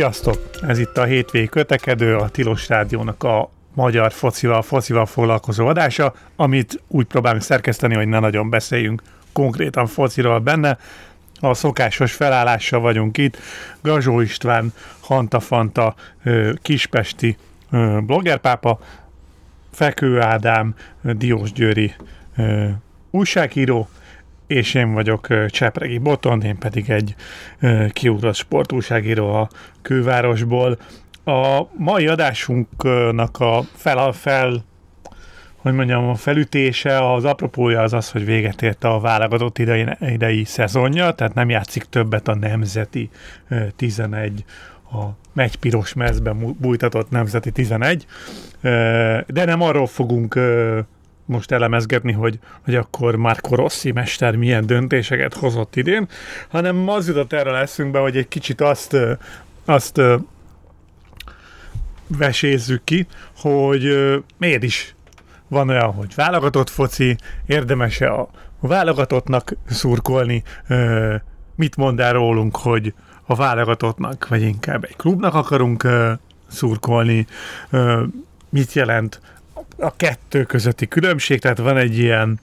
Sziasztok! Ez itt a hétvégi kötekedő, a Tilos Rádiónak a magyar focival, focival foglalkozó adása, amit úgy próbálunk szerkeszteni, hogy ne nagyon beszéljünk konkrétan fociról benne. A szokásos felállással vagyunk itt. Gazsó István, Hanta Fanta, Kispesti bloggerpápa, Fekő Ádám, Diós Győri újságíró, és én vagyok Csepregi Boton, én pedig egy kiugrott sportúságíró a külvárosból. A mai adásunknak a fel, fel hogy mondjam, a felütése, az apropója az az, hogy véget ért a válogatott idei, idei szezonja, tehát nem játszik többet a nemzeti 11, a megy piros mezben bújtatott nemzeti 11, de nem arról fogunk most elemezgetni, hogy, hogy akkor Marco Rossi mester milyen döntéseket hozott idén, hanem az jutott erre leszünk be, hogy egy kicsit azt, azt vesézzük ki, hogy miért is van olyan, hogy válogatott foci, érdemes-e a válogatottnak szurkolni, mit mond el rólunk, hogy a válogatottnak, vagy inkább egy klubnak akarunk szurkolni, mit jelent a kettő közötti különbség, tehát van egy ilyen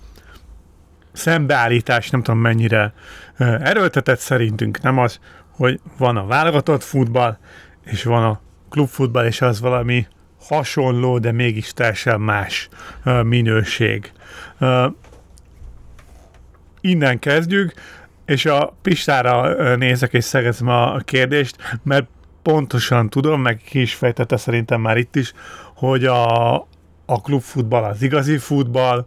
szembeállítás, nem tudom mennyire erőltetett szerintünk, nem az, hogy van a válogatott futball, és van a klubfutball, és az valami hasonló, de mégis teljesen más minőség. Innen kezdjük, és a Pistára nézek és szegezem a kérdést, mert pontosan tudom, meg ki is fejtette szerintem már itt is, hogy a, a klubfutball az igazi futball,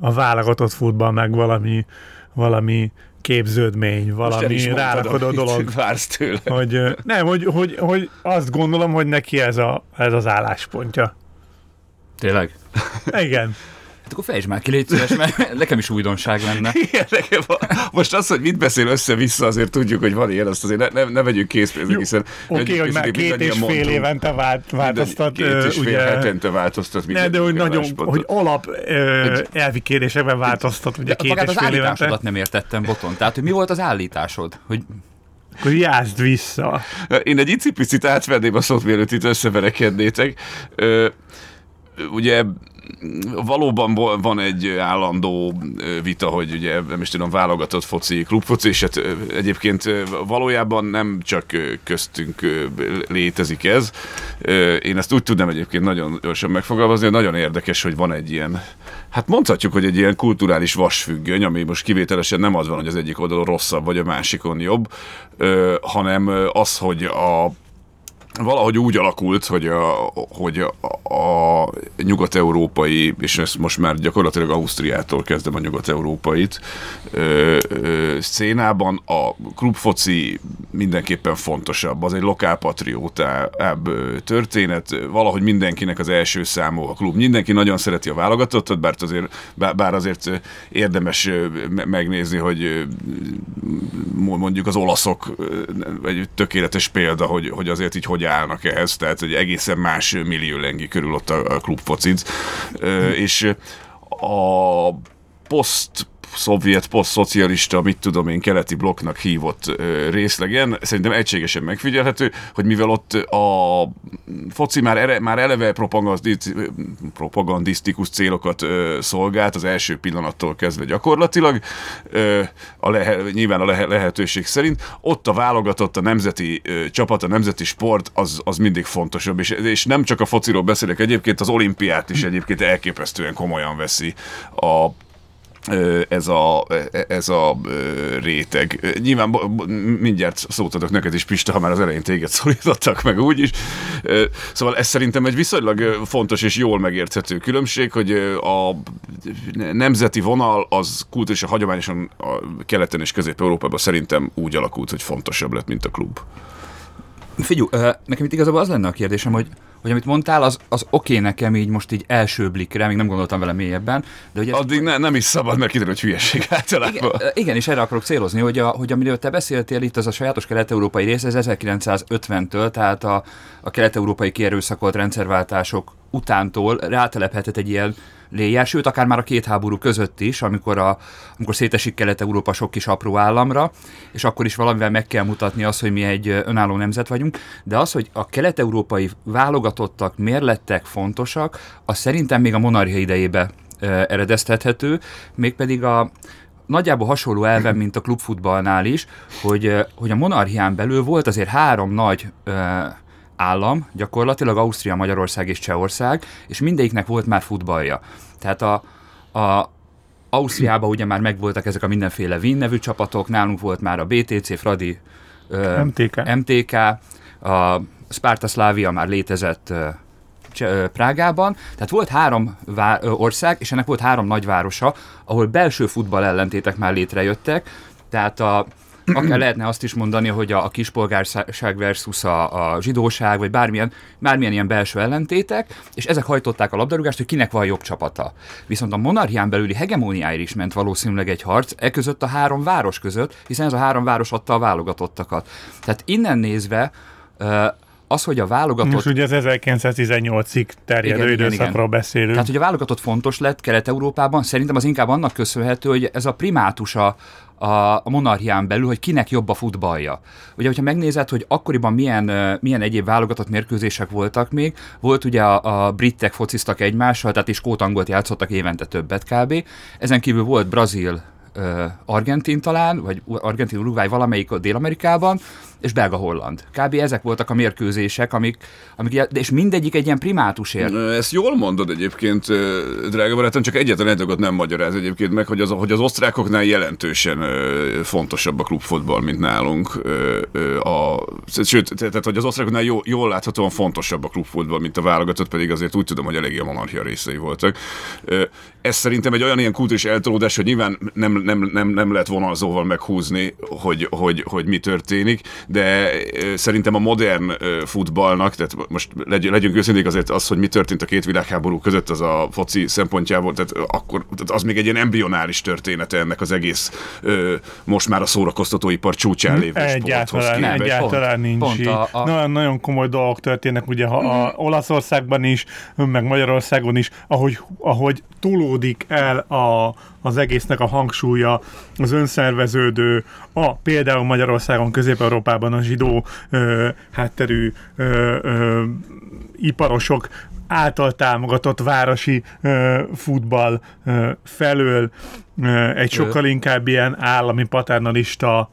a válogatott futball meg valami, valami képződmény, valami rárakodó dolog. Vársz tőle. Hogy, nem, hogy, hogy, hogy, azt gondolom, hogy neki ez, a, ez az álláspontja. Tényleg? Igen. Hát akkor fejtsd már ki, légy szíves, mert nekem is újdonság lenne. Igen, nekem Most az, hogy mit beszél össze-vissza, azért tudjuk, hogy van ilyen, azt azért ne, ne, ne vegyük készpénznek, hiszen... Oké, okay, hogy már két és fél mondtunk, évente vált, változtat. Két és fél ugye, hetente változtat. Ne, de hogy nagyon, hogy alap ö, elvi kérdésekben változtat, ugye két és fél évente. nem értettem, Boton. Tehát, hogy mi volt az állításod? Hogy akkor jázd vissza. Én egy icipicit átvenném a szót, mielőtt itt összeverekednétek. ugye valóban van egy állandó vita, hogy ugye nem is tudom, válogatott foci, klubfoci, és hát egyébként valójában nem csak köztünk létezik ez. Én ezt úgy tudnám egyébként nagyon gyorsan megfogalmazni, hogy nagyon érdekes, hogy van egy ilyen, hát mondhatjuk, hogy egy ilyen kulturális vasfüggöny, ami most kivételesen nem az van, hogy az egyik oldalon rosszabb, vagy a másikon jobb, hanem az, hogy a valahogy úgy alakult, hogy a, hogy a, a nyugat-európai, és ezt most már gyakorlatilag Ausztriától kezdem a nyugat-európait ö, ö, szénában a klubfoci mindenképpen fontosabb. Az egy lokálpatriótább történet. Valahogy mindenkinek az első számú a klub. Mindenki nagyon szereti a válogatottat, bár azért, bár azért érdemes megnézni, hogy mondjuk az olaszok egy tökéletes példa, hogy, hogy azért így hogy állnak ehhez, tehát egy egészen más millió lengi körül ott a, a klubfocic, és a poszt szovjet, posztszocialista, mit tudom én, keleti blokknak hívott részlegen, szerintem egységesen megfigyelhető, hogy mivel ott a foci már, ere, már eleve propagandisztikus célokat szolgált az első pillanattól kezdve gyakorlatilag, ö, a lehe, nyilván a lehe, lehetőség szerint, ott a válogatott, a nemzeti ö, csapat, a nemzeti sport az, az mindig fontosabb, és, és nem csak a fociról beszélek egyébként, az olimpiát is egyébként elképesztően komolyan veszi a ez a, ez a réteg. Nyilván mindjárt szót adok neked is, Pista, ha már az elején téged szólítottak meg úgy is. Szóval ez szerintem egy viszonylag fontos és jól megérthető különbség, hogy a nemzeti vonal az kultúrisen hagyományosan a keleten és közép-európában szerintem úgy alakult, hogy fontosabb lett, mint a klub. Figyelj, nekem itt igazából az lenne a kérdésem, hogy hogy amit mondtál, az, az oké okay nekem így most így első blikre, még nem gondoltam vele mélyebben. De ugye Addig ne, nem is szabad, mert kiderül, hogy hülyeség általában. Igen, igen, és erre akarok célozni, hogy, a, hogy amiről te beszéltél itt, az a sajátos kelet-európai rész, ez 1950-től, tehát a, a kelet-európai kierőszakolt rendszerváltások utántól rátelephetett egy ilyen léjjel, sőt, akár már a két háború között is, amikor, a, amikor szétesik Kelet-Európa sok kis apró államra, és akkor is valamivel meg kell mutatni azt, hogy mi egy önálló nemzet vagyunk, de az, hogy a kelet-európai válogatottak miért lettek fontosak, az szerintem még a monarchia idejébe eredeztethető, mégpedig a, nagyjából hasonló elven, mint a klubfutballnál is, hogy, hogy a monarchián belül volt azért három nagy állam, gyakorlatilag Ausztria, Magyarország és Csehország, és mindegyiknek volt már futballja. Tehát a, a Ausztriában ugye már megvoltak ezek a mindenféle Wien nevű csapatok, nálunk volt már a BTC, Fradi, MTK, MTK a Sparta Slavia már létezett Prágában, tehát volt három vá- ország, és ennek volt három nagyvárosa, ahol belső futball ellentétek már létrejöttek, tehát a akár lehetne azt is mondani, hogy a, a kispolgárság versus a, a zsidóság, vagy bármilyen, bármilyen ilyen belső ellentétek, és ezek hajtották a labdarúgást, hogy kinek van jobb csapata. Viszont a monarchián belüli hegemóniáért is ment valószínűleg egy harc, e között a három város között, hiszen ez a három város adta a válogatottakat. Tehát innen nézve az, hogy a válogatott... Most ugye az 1918-ig terjedő igen, időszakról igen, igen. beszélünk. Tehát, hogy a válogatott fontos lett Kelet-Európában, szerintem az inkább annak köszönhető, hogy ez a primátusa a, a monarchián belül, hogy kinek jobb a futballja. Ugye, hogyha megnézed, hogy akkoriban milyen, milyen egyéb válogatott mérkőzések voltak még, volt ugye a, a britek fociztak egymással, tehát is kótangolt játszottak évente többet kb. Ezen kívül volt Brazil, Argentin talán, vagy Argentin, Uruguay valamelyik Dél-Amerikában, és belga-holland. Kb. ezek voltak a mérkőzések, amik, amik, és mindegyik egy ilyen primátusért. Ezt jól mondod egyébként, drága barátom, csak egyetlen egy dolgot nem magyaráz egyébként meg, hogy az, hogy az osztrákoknál jelentősen fontosabb a klubfotball, mint nálunk. A, sőt, tehát, hogy az osztrákoknál jól, jól láthatóan fontosabb a klubfotball, mint a válogatott, pedig azért úgy tudom, hogy eléggé a monarchia részei voltak. Ez szerintem egy olyan ilyen kultúrás eltolódás, hogy nyilván nem, nem, nem, nem lehet vonalzóval meghúzni, hogy, hogy, hogy mi történik, de szerintem a modern futballnak, tehát most legyünk őszinték azért az, hogy mi történt a két világháború között, az a foci szempontjából, tehát akkor tehát az még egy ilyen embryonális története ennek az egész most már a szórakoztatóipar csúcsán lévő Egyáltalán, nem, egyáltalán pont, nincs pont a, a... Nagyon, nagyon komoly dolgok történnek, ugye ha a Olaszországban is, meg Magyarországon is, ahogy, ahogy túlódik el a, az egésznek a hangsúlya, az önszerveződő, a például Magyarországon, Közép-Európában a zsidó ö, hátterű ö, ö, iparosok által támogatott városi ö, futball ö, felől ö, egy sokkal inkább ilyen állami paternalista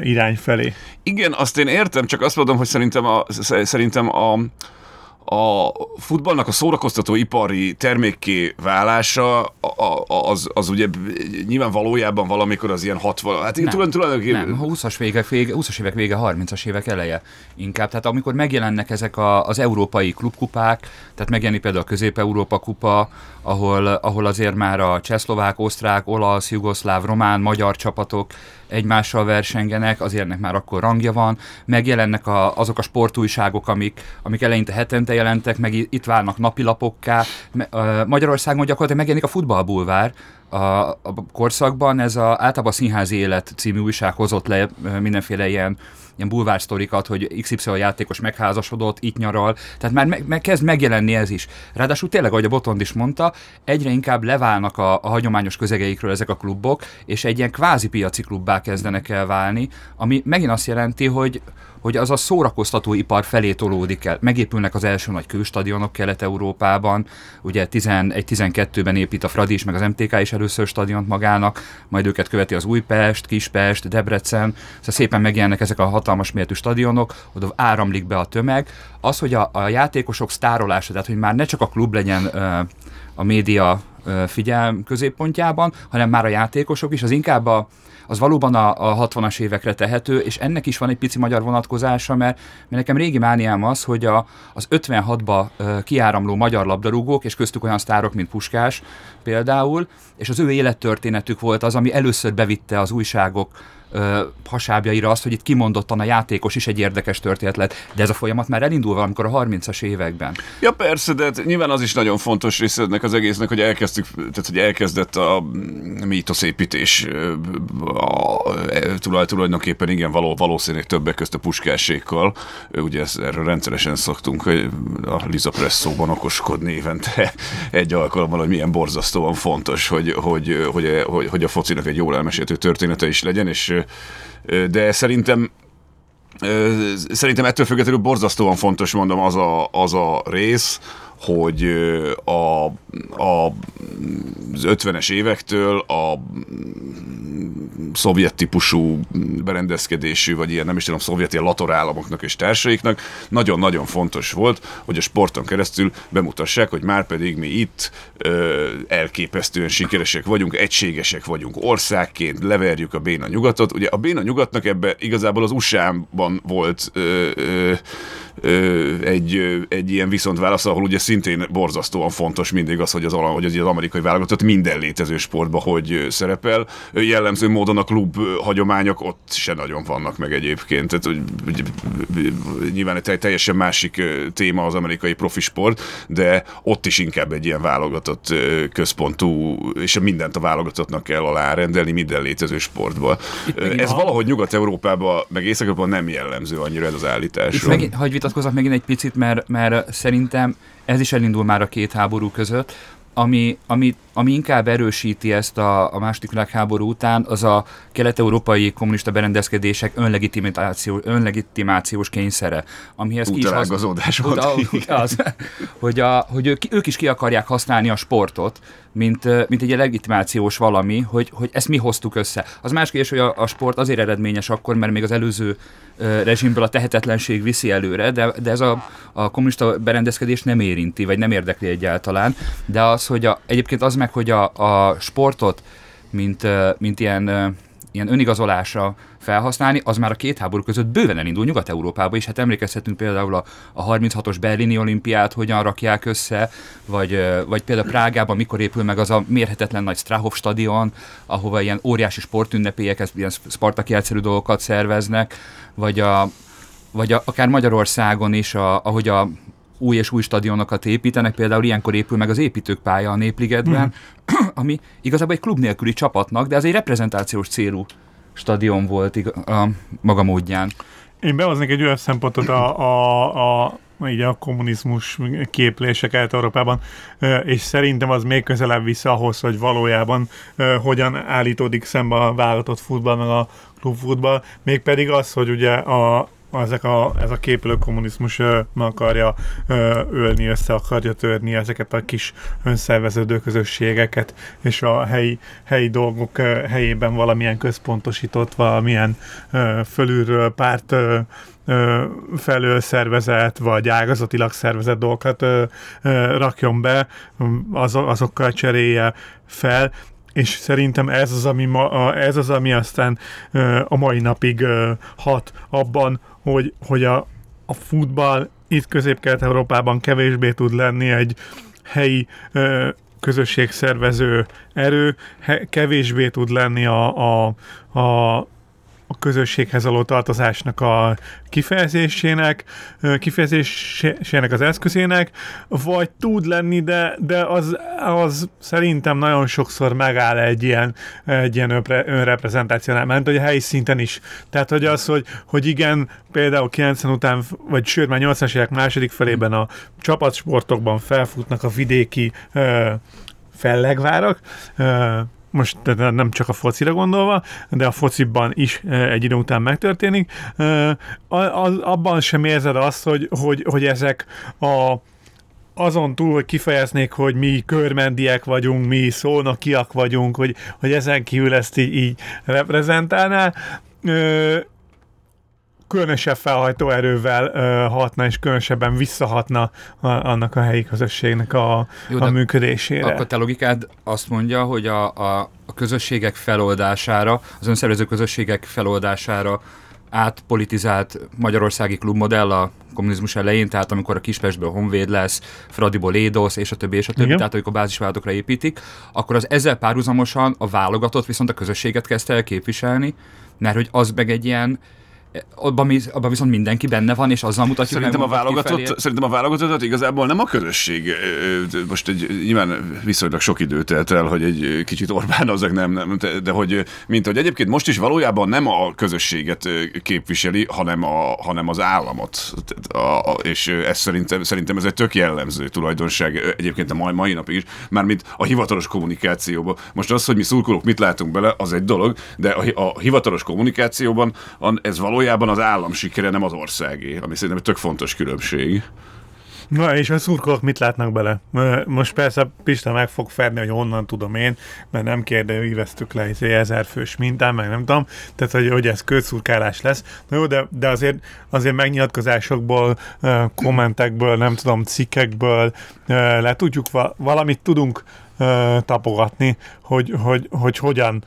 irány felé. Igen, azt én értem, csak azt mondom, hogy szerintem a, szerintem a, a futballnak a szórakoztató ipari termékké válása az, az ugye nyilván valójában valamikor az ilyen 60, hát nem, tulaj, tulajdonképpen... Nem, 20-as, vége, vége, 20-as évek vége, 30-as évek eleje inkább. Tehát amikor megjelennek ezek a, az európai klubkupák, tehát megjelenik például a Közép-Európa kupa, ahol, ahol azért már a csehszlovák, osztrák, olasz, jugoszláv, román, magyar csapatok egymással versengenek, azért ennek már akkor rangja van, megjelennek a, azok a sportújságok, amik, amik eleinte hetente jelentek, meg itt válnak napilapokká. Magyarországon gyakorlatilag megjelenik a futballbulvár, a, a korszakban ez a, általában a Színházi Élet című újság hozott le mindenféle ilyen ilyen bulvársztorikat, hogy XY játékos megházasodott, itt nyaral, tehát már me- me- kezd megjelenni ez is. Ráadásul tényleg, ahogy a Botond is mondta, egyre inkább leválnak a, a hagyományos közegeikről ezek a klubok, és egy ilyen kvázi piaci klubbá kezdenek el válni, ami megint azt jelenti, hogy hogy az a szórakoztató ipar felé tolódik el. Megépülnek az első nagy kőstadionok Kelet-Európában, ugye 11-12-ben épít a Fradi is, meg az MTK is először stadiont magának, majd őket követi az Újpest, Kispest, Debrecen, szóval szépen megjelennek ezek a hatalmas méretű stadionok, oda áramlik be a tömeg. Az, hogy a, a játékosok sztárolása, tehát hogy már ne csak a klub legyen a média figyelm középpontjában, hanem már a játékosok is, az inkább a, az valóban a, a 60-as évekre tehető, és ennek is van egy pici magyar vonatkozása, mert, mert nekem régi mániám az, hogy a, az 56-ba kiáramló magyar labdarúgók, és köztük olyan sztárok, mint Puskás például, és az ő élettörténetük volt az, ami először bevitte az újságok ö, hasábjaira azt, hogy itt kimondottan a játékos is egy érdekes történet lett. De ez a folyamat már elindul valamikor a 30-as években. Ja persze, de hát nyilván az is nagyon fontos része ennek az egésznek, hogy elkezd elkezdtük, tehát hogy elkezdett a mítoszépítés a, a, tulajdonképpen igen, való, valószínűleg többek közt a puskássékkal. Ugye ezt, erről rendszeresen szoktunk a Liza Presszóban okoskodni évente egy alkalommal, hogy milyen borzasztóan fontos, hogy, hogy, hogy, hogy, hogy a focinak egy jól elmeséltő története is legyen, és de szerintem Szerintem ettől függetlenül borzasztóan fontos, mondom, az a, az a rész, hogy a, a, az 50-es évektől a szovjet típusú berendezkedésű, vagy ilyen nem is tudom, szovjet ilyen latorállamoknak és társaiknak nagyon-nagyon fontos volt, hogy a sporton keresztül bemutassák, hogy már pedig mi itt ö, elképesztően sikeresek vagyunk, egységesek vagyunk országként, leverjük a béna nyugatot. Ugye a béna nyugatnak ebbe igazából az USA-ban volt ö, ö, egy, egy ilyen viszontválasz, ahol ugye szintén borzasztóan fontos mindig az, hogy az, hogy az amerikai válogatott minden létező sportba hogy szerepel. Jellemző módon a klub hagyományok ott se nagyon vannak meg egyébként. Tehát, hogy, nyilván egy teljesen másik téma az amerikai profi sport, de ott is inkább egy ilyen válogatott központú, és mindent a válogatottnak kell alárendelni minden létező sportból. Ez ha... valahogy Nyugat-Európában, meg észak nem jellemző annyira ez az állítás. Itt megint, hogy vitatkozok megint egy picit, mert, mert szerintem ez is elindul már a két háború között, ami, ami, ami inkább erősíti ezt a, a második világháború után, az a kelet-európai kommunista berendezkedések önlegitimáció, önlegitimációs kényszere, amihez ki is az, volt. Az, hogy, a, hogy ők, ők is ki akarják használni a sportot, mint, mint egy legitimációs valami, hogy, hogy ezt mi hoztuk össze. Az más kérdés, hogy a, a sport azért eredményes akkor, mert még az előző uh, rezsimből a tehetetlenség viszi előre, de, de ez a, a kommunista berendezkedés nem érinti, vagy nem érdekli egyáltalán. De az, hogy a, egyébként az meg, hogy a, a sportot, mint, mint ilyen ilyen önigazolásra felhasználni, az már a két háború között bőven elindul Nyugat-Európába is. Hát emlékezhetünk például a, a 36-os berlini olimpiát, hogyan rakják össze, vagy, vagy például Prágában mikor épül meg az a mérhetetlen nagy Strahov stadion, ahova ilyen óriási sportünnepélyek, ilyen spartaki egyszerű dolgokat szerveznek, vagy a, vagy a, akár Magyarországon is, a, ahogy a új és új stadionokat építenek, például ilyenkor épül meg az építők pálya a Népligetben, mm. ami igazából egy klub nélküli csapatnak, de ez egy reprezentációs célú stadion volt a maga módján. Én behoznék egy olyan szempontot a, a, a így a kommunizmus képlése Kelet-Európában, és szerintem az még közelebb vissza ahhoz, hogy valójában hogyan állítódik szembe a válogatott futball, meg a klubfutball, mégpedig az, hogy ugye a, ezek a, ez a képülő kommunizmus ö, meg akarja ö, ölni, össze akarja törni ezeket a kis önszerveződő közösségeket, és a helyi, helyi dolgok helyében valamilyen központosított, valamilyen ö, fölülről párt felől szervezett, vagy ágazatilag szervezett dolgokat rakjon be, az, azokkal cserélje fel, és szerintem ez az, ami, ma, ez az, ami aztán a mai napig hat abban, hogy, hogy a, a futball itt közép-kelet-európában kevésbé tud lenni egy helyi közösségszervező erő, he, kevésbé tud lenni a, a, a a közösséghez való tartozásnak a kifejezésének, kifejezésének az eszközének, vagy tud lenni, de, de az, az szerintem nagyon sokszor megáll egy ilyen, egy ilyen önreprezentációnál, mert hogy a helyi szinten is. Tehát, hogy az, hogy, hogy igen, például 90 után, vagy sőt, már 80-as évek második felében a csapatsportokban felfutnak a vidéki fellegvárak, most nem csak a focira gondolva, de a fociban is egy idő után megtörténik, abban sem érzed azt, hogy, hogy, hogy ezek a azon túl, hogy kifejeznék, hogy mi körmendiek vagyunk, mi szónokiak vagyunk, hogy, hogy ezen kívül ezt így, így reprezentálná, különösebb felhajtó erővel uh, hatna, és különösebben visszahatna a, annak a helyi közösségnek a, Jó, a működésére. Akkor te logikád azt mondja, hogy a, a, a közösségek feloldására, az önszervező közösségek feloldására átpolitizált magyarországi klubmodell a kommunizmus elején, tehát amikor a Kispestből Honvéd lesz, Fradiból Lédosz, és a többi, és a többi, Igen. tehát amikor bázisvállalatokra építik, akkor az ezzel párhuzamosan a válogatott viszont a közösséget kezdte el képviselni, mert hogy az meg egy ilyen abban, abban viszont mindenki benne van, és azzal mutatjuk Szerintem meg a válogatott, szerintem a válogatottat igazából nem a közösség, most egy, nyilván viszonylag sok idő telt el, hogy egy kicsit Orbán azok nem, nem, de hogy mint hogy egyébként most is valójában nem a közösséget képviseli, hanem, a, hanem az államot. A, a, és ez szerintem, szerintem ez egy tök jellemző tulajdonság egyébként a mai, mai napig is, mármint a hivatalos kommunikációban. Most az, hogy mi szurkolók mit látunk bele, az egy dolog, de a, a hivatalos kommunikációban ez valójában az állam sikere, nem az országé, ami szerintem egy tök fontos különbség. Na, és a szurkolók mit látnak bele? Most persze Pista meg fog fedni, hogy honnan tudom én, mert nem kérdőívesztük le egy ezer fős mintán, meg nem tudom, tehát hogy, hogy ez közszurkálás lesz. Na jó, de, de azért, azért megnyilatkozásokból, kommentekből, nem tudom, cikkekből le tudjuk, valamit tudunk tapogatni, hogy, hogy, hogy hogyan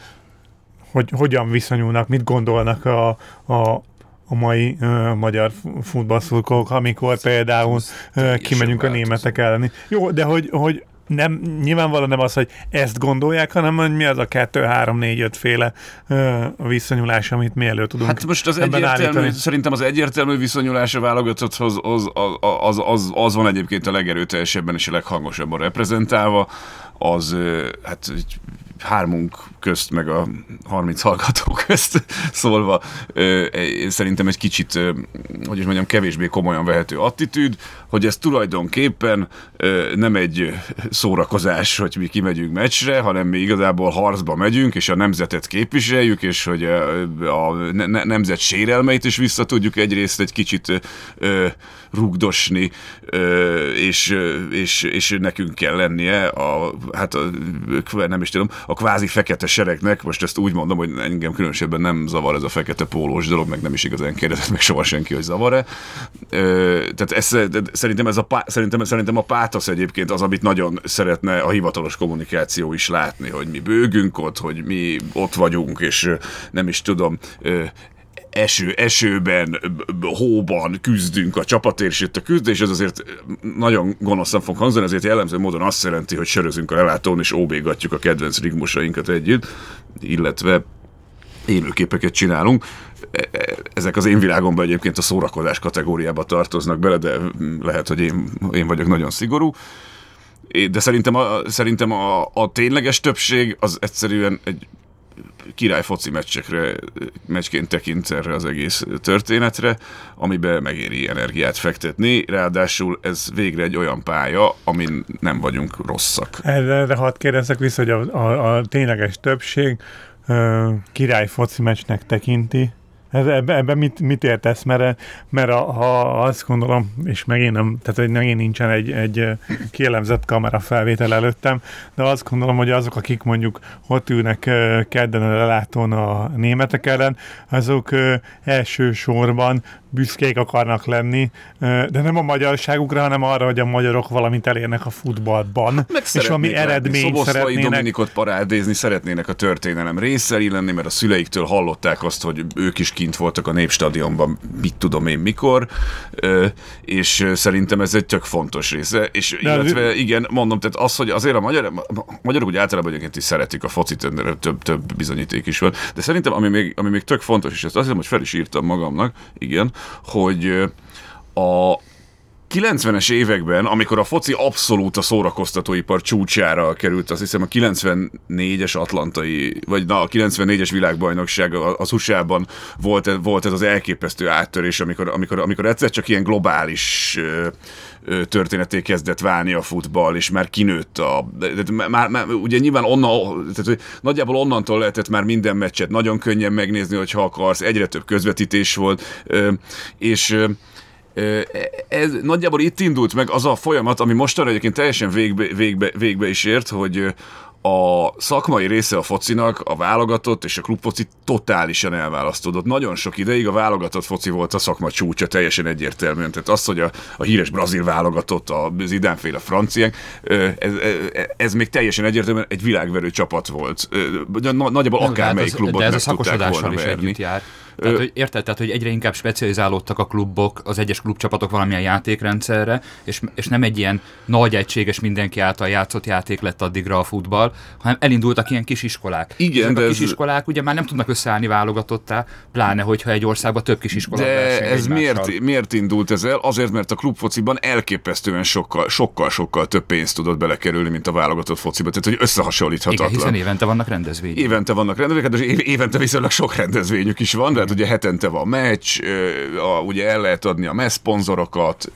hogy hogyan viszonyulnak, mit gondolnak a, a, a mai uh, magyar futballszurkolók, amikor például uh, kimegyünk a németek elleni. Jó, de hogy, hogy nem, nyilvánvalóan nem az, hogy ezt gondolják, hanem hogy mi az a kettő, három, négy, öt féle uh, viszonyulás, amit mi elő tudunk Hát most az egyértelmű, szerintem az egyértelmű viszonyulás a válogatotthoz az, az, az, az, az van egyébként a legerőteljesebben és a leghangosabban reprezentálva, az hát hármunk közt, meg a 30 hallgató közt szólva szerintem egy kicsit, hogy is mondjam, kevésbé komolyan vehető attitűd, hogy ez tulajdonképpen nem egy szórakozás, hogy mi kimegyünk meccsre, hanem mi igazából harcba megyünk, és a nemzetet képviseljük, és hogy a nemzet sérelmeit is vissza tudjuk egyrészt egy kicsit rugdosni, és, és, és nekünk kell lennie a, hát a, nem is tudom, a kvázi fekete seregnek, most ezt úgy mondom, hogy engem különösebben nem zavar ez a fekete pólós dolog, meg nem is igazán kérdezett meg soha senki, hogy zavar-e. Tehát ez, szerintem, ez a, szerintem, szerintem a pátosz egyébként az, amit nagyon szeretne a hivatalos kommunikáció is látni, hogy mi bőgünk ott, hogy mi ott vagyunk, és nem is tudom, eső, esőben, hóban küzdünk a csapatért, és itt a küzdés, ez azért nagyon gonoszan fog hangzani, ezért jellemző módon azt jelenti, hogy sörözünk a lelátón, és óbégatjuk a kedvenc rigmusainkat együtt, illetve élőképeket csinálunk. E, e, ezek az én világomban egyébként a szórakozás kategóriába tartoznak bele, de lehet, hogy én, én vagyok nagyon szigorú. De szerintem a, szerintem a, a tényleges többség az egyszerűen egy király foci meccsekre, meccsként tekint erre az egész történetre, amiben megéri energiát fektetni, ráadásul ez végre egy olyan pálya, amin nem vagyunk rosszak. Erre, erre hadd kérdezzek vissza, hogy a, a, a tényleges többség uh, király foci meccsnek tekinti, Ebben ebbe mit, mit értesz? Mert, mert a, ha azt gondolom, és megint, nem, tehát hogy megint nincsen egy, egy kielemzett kamera felvétel előttem, de azt gondolom, hogy azok, akik mondjuk ott ülnek kedden a lelátón a németek ellen, azok elsősorban büszkék akarnak lenni, de nem a magyarságukra, hanem arra, hogy a magyarok valamit elérnek a futballban. Meg és ami eredményt szeretnének. Dominikot parádézni, szeretnének a történelem részei lenni, mert a szüleiktől hallották azt, hogy ők is kint voltak a Népstadionban, mit tudom én mikor, és szerintem ez egy tök fontos része. És de illetve az... igen, mondom, tehát az, hogy azért a, magyar, a magyarok úgy általában egyébként is szeretik a focit, több, több bizonyíték is van, de szerintem ami még, ami még tök fontos, és ezt azt hiszem, hogy fel is írtam magamnak, igen, hogy a 90-es években, amikor a foci abszolút a szórakoztatóipar csúcsára került, azt hiszem a 94-es atlantai, vagy na, a 94-es világbajnokság az USA-ban volt, volt ez az elképesztő áttörés, amikor, amikor, amikor egyszer csak ilyen globális történeté kezdett válni a futball, és már kinőtt a... De, már, már, ugye nyilván onnan, tehát, nagyjából onnantól lehetett már minden meccset nagyon könnyen megnézni, hogyha akarsz, egyre több közvetítés volt, és ez nagyjából itt indult meg az a folyamat, ami mostanra egyébként teljesen végbe, végbe, végbe is ért, hogy a szakmai része a focinak, a válogatott és a klubfoci totálisan elválasztódott. Nagyon sok ideig a válogatott foci volt a szakma csúcsa, teljesen egyértelműen. Tehát az, hogy a, a híres brazil válogatott, az idánféle franciák, ez, ez, ez még teljesen egyértelműen egy világverő csapat volt. Nagyjából akármelyik hát klubot de ez a szakosodással is együtt jár. Tehát, hogy érted, tehát, hogy egyre inkább specializálódtak a klubok, az egyes klubcsapatok valamilyen játékrendszerre, és, és nem egy ilyen nagy egységes mindenki által játszott játék lett addigra a futball, hanem elindultak ilyen kisiskolák. Igen, Ezek de a ez- kisiskolák ugye már nem tudnak összeállni válogatottá, pláne, hogyha egy országban több kisiskola De ez miért, miért indult ez el? Azért, mert a klubfociban elképesztően sokkal, sokkal, sokkal több pénzt tudott belekerülni, mint a válogatott fociba. Tehát, hogy összehasonlíthatatlan. Igen, hiszen évente vannak rendezvények. Évente vannak rendezvények, hát és év- évente viszonylag sok rendezvényük is van, tehát ugye hetente van meccs, a, ugye el lehet adni a messzponzorokat,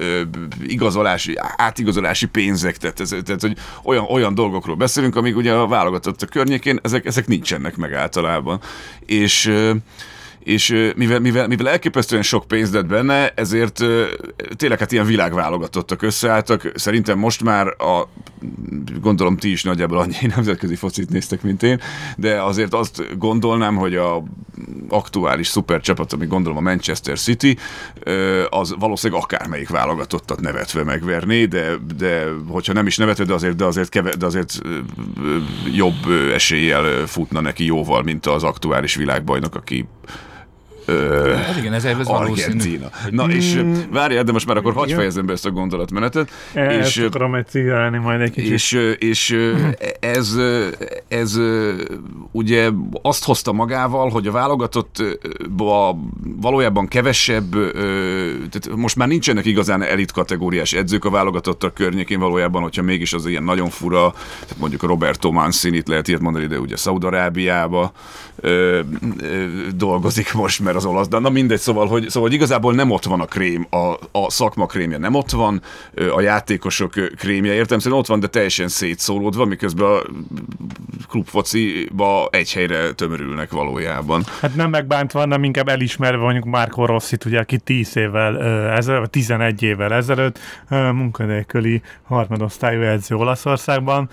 igazolási, átigazolási pénzek, tehát, ez, tehát hogy olyan, olyan dolgokról beszélünk, amik ugye a válogatott a környékén, ezek, ezek nincsenek meg általában. És és mivel, mivel, mivel elképesztően sok pénz lett benne, ezért tényleg hát ilyen világválogatottak összeálltak. Szerintem most már a, gondolom ti is nagyjából annyi nemzetközi focit néztek, mint én, de azért azt gondolnám, hogy a aktuális szupercsapat, ami gondolom a Manchester City, az valószínűleg akármelyik válogatottat nevetve megverné, de, de hogyha nem is nevetve, de azért, de azért, keve, de azért jobb eséllyel futna neki jóval, mint az aktuális világbajnok, aki Ö, Hát igen, ez, ez. Argentina. Na és ö, várjál, de most már akkor Igen. fejezem be ezt a gondolatmenetet. Ezt És, ö, akarom egy cigarálni majd egy kicsit. és, és ez, ez ugye azt hozta magával, hogy a válogatottba valójában kevesebb, tehát most már nincsenek igazán elit kategóriás edzők a válogatottak környékén valójában, hogyha mégis az ilyen nagyon fura, tehát mondjuk a Roberto Mancini-t lehet ilyet mondani, de ugye Szaudarábiába dolgozik most, mert az olasz, de na mindegy, szóval hogy, szóval, hogy igazából nem ott van a krém, a, a szakma krémje nem ott van, a játékosok krémje értelmszerűen ott van, de teljesen szétszólódva, miközben a klubfociba egy helyre tömörülnek valójában. Hát nem megbántva, hanem inkább elismerve mondjuk Marco Rossit, ugye, aki 10 évvel ezelőtt, vagy 11 évvel ezelőtt munkanélküli harmadosztályú edző Olaszországban,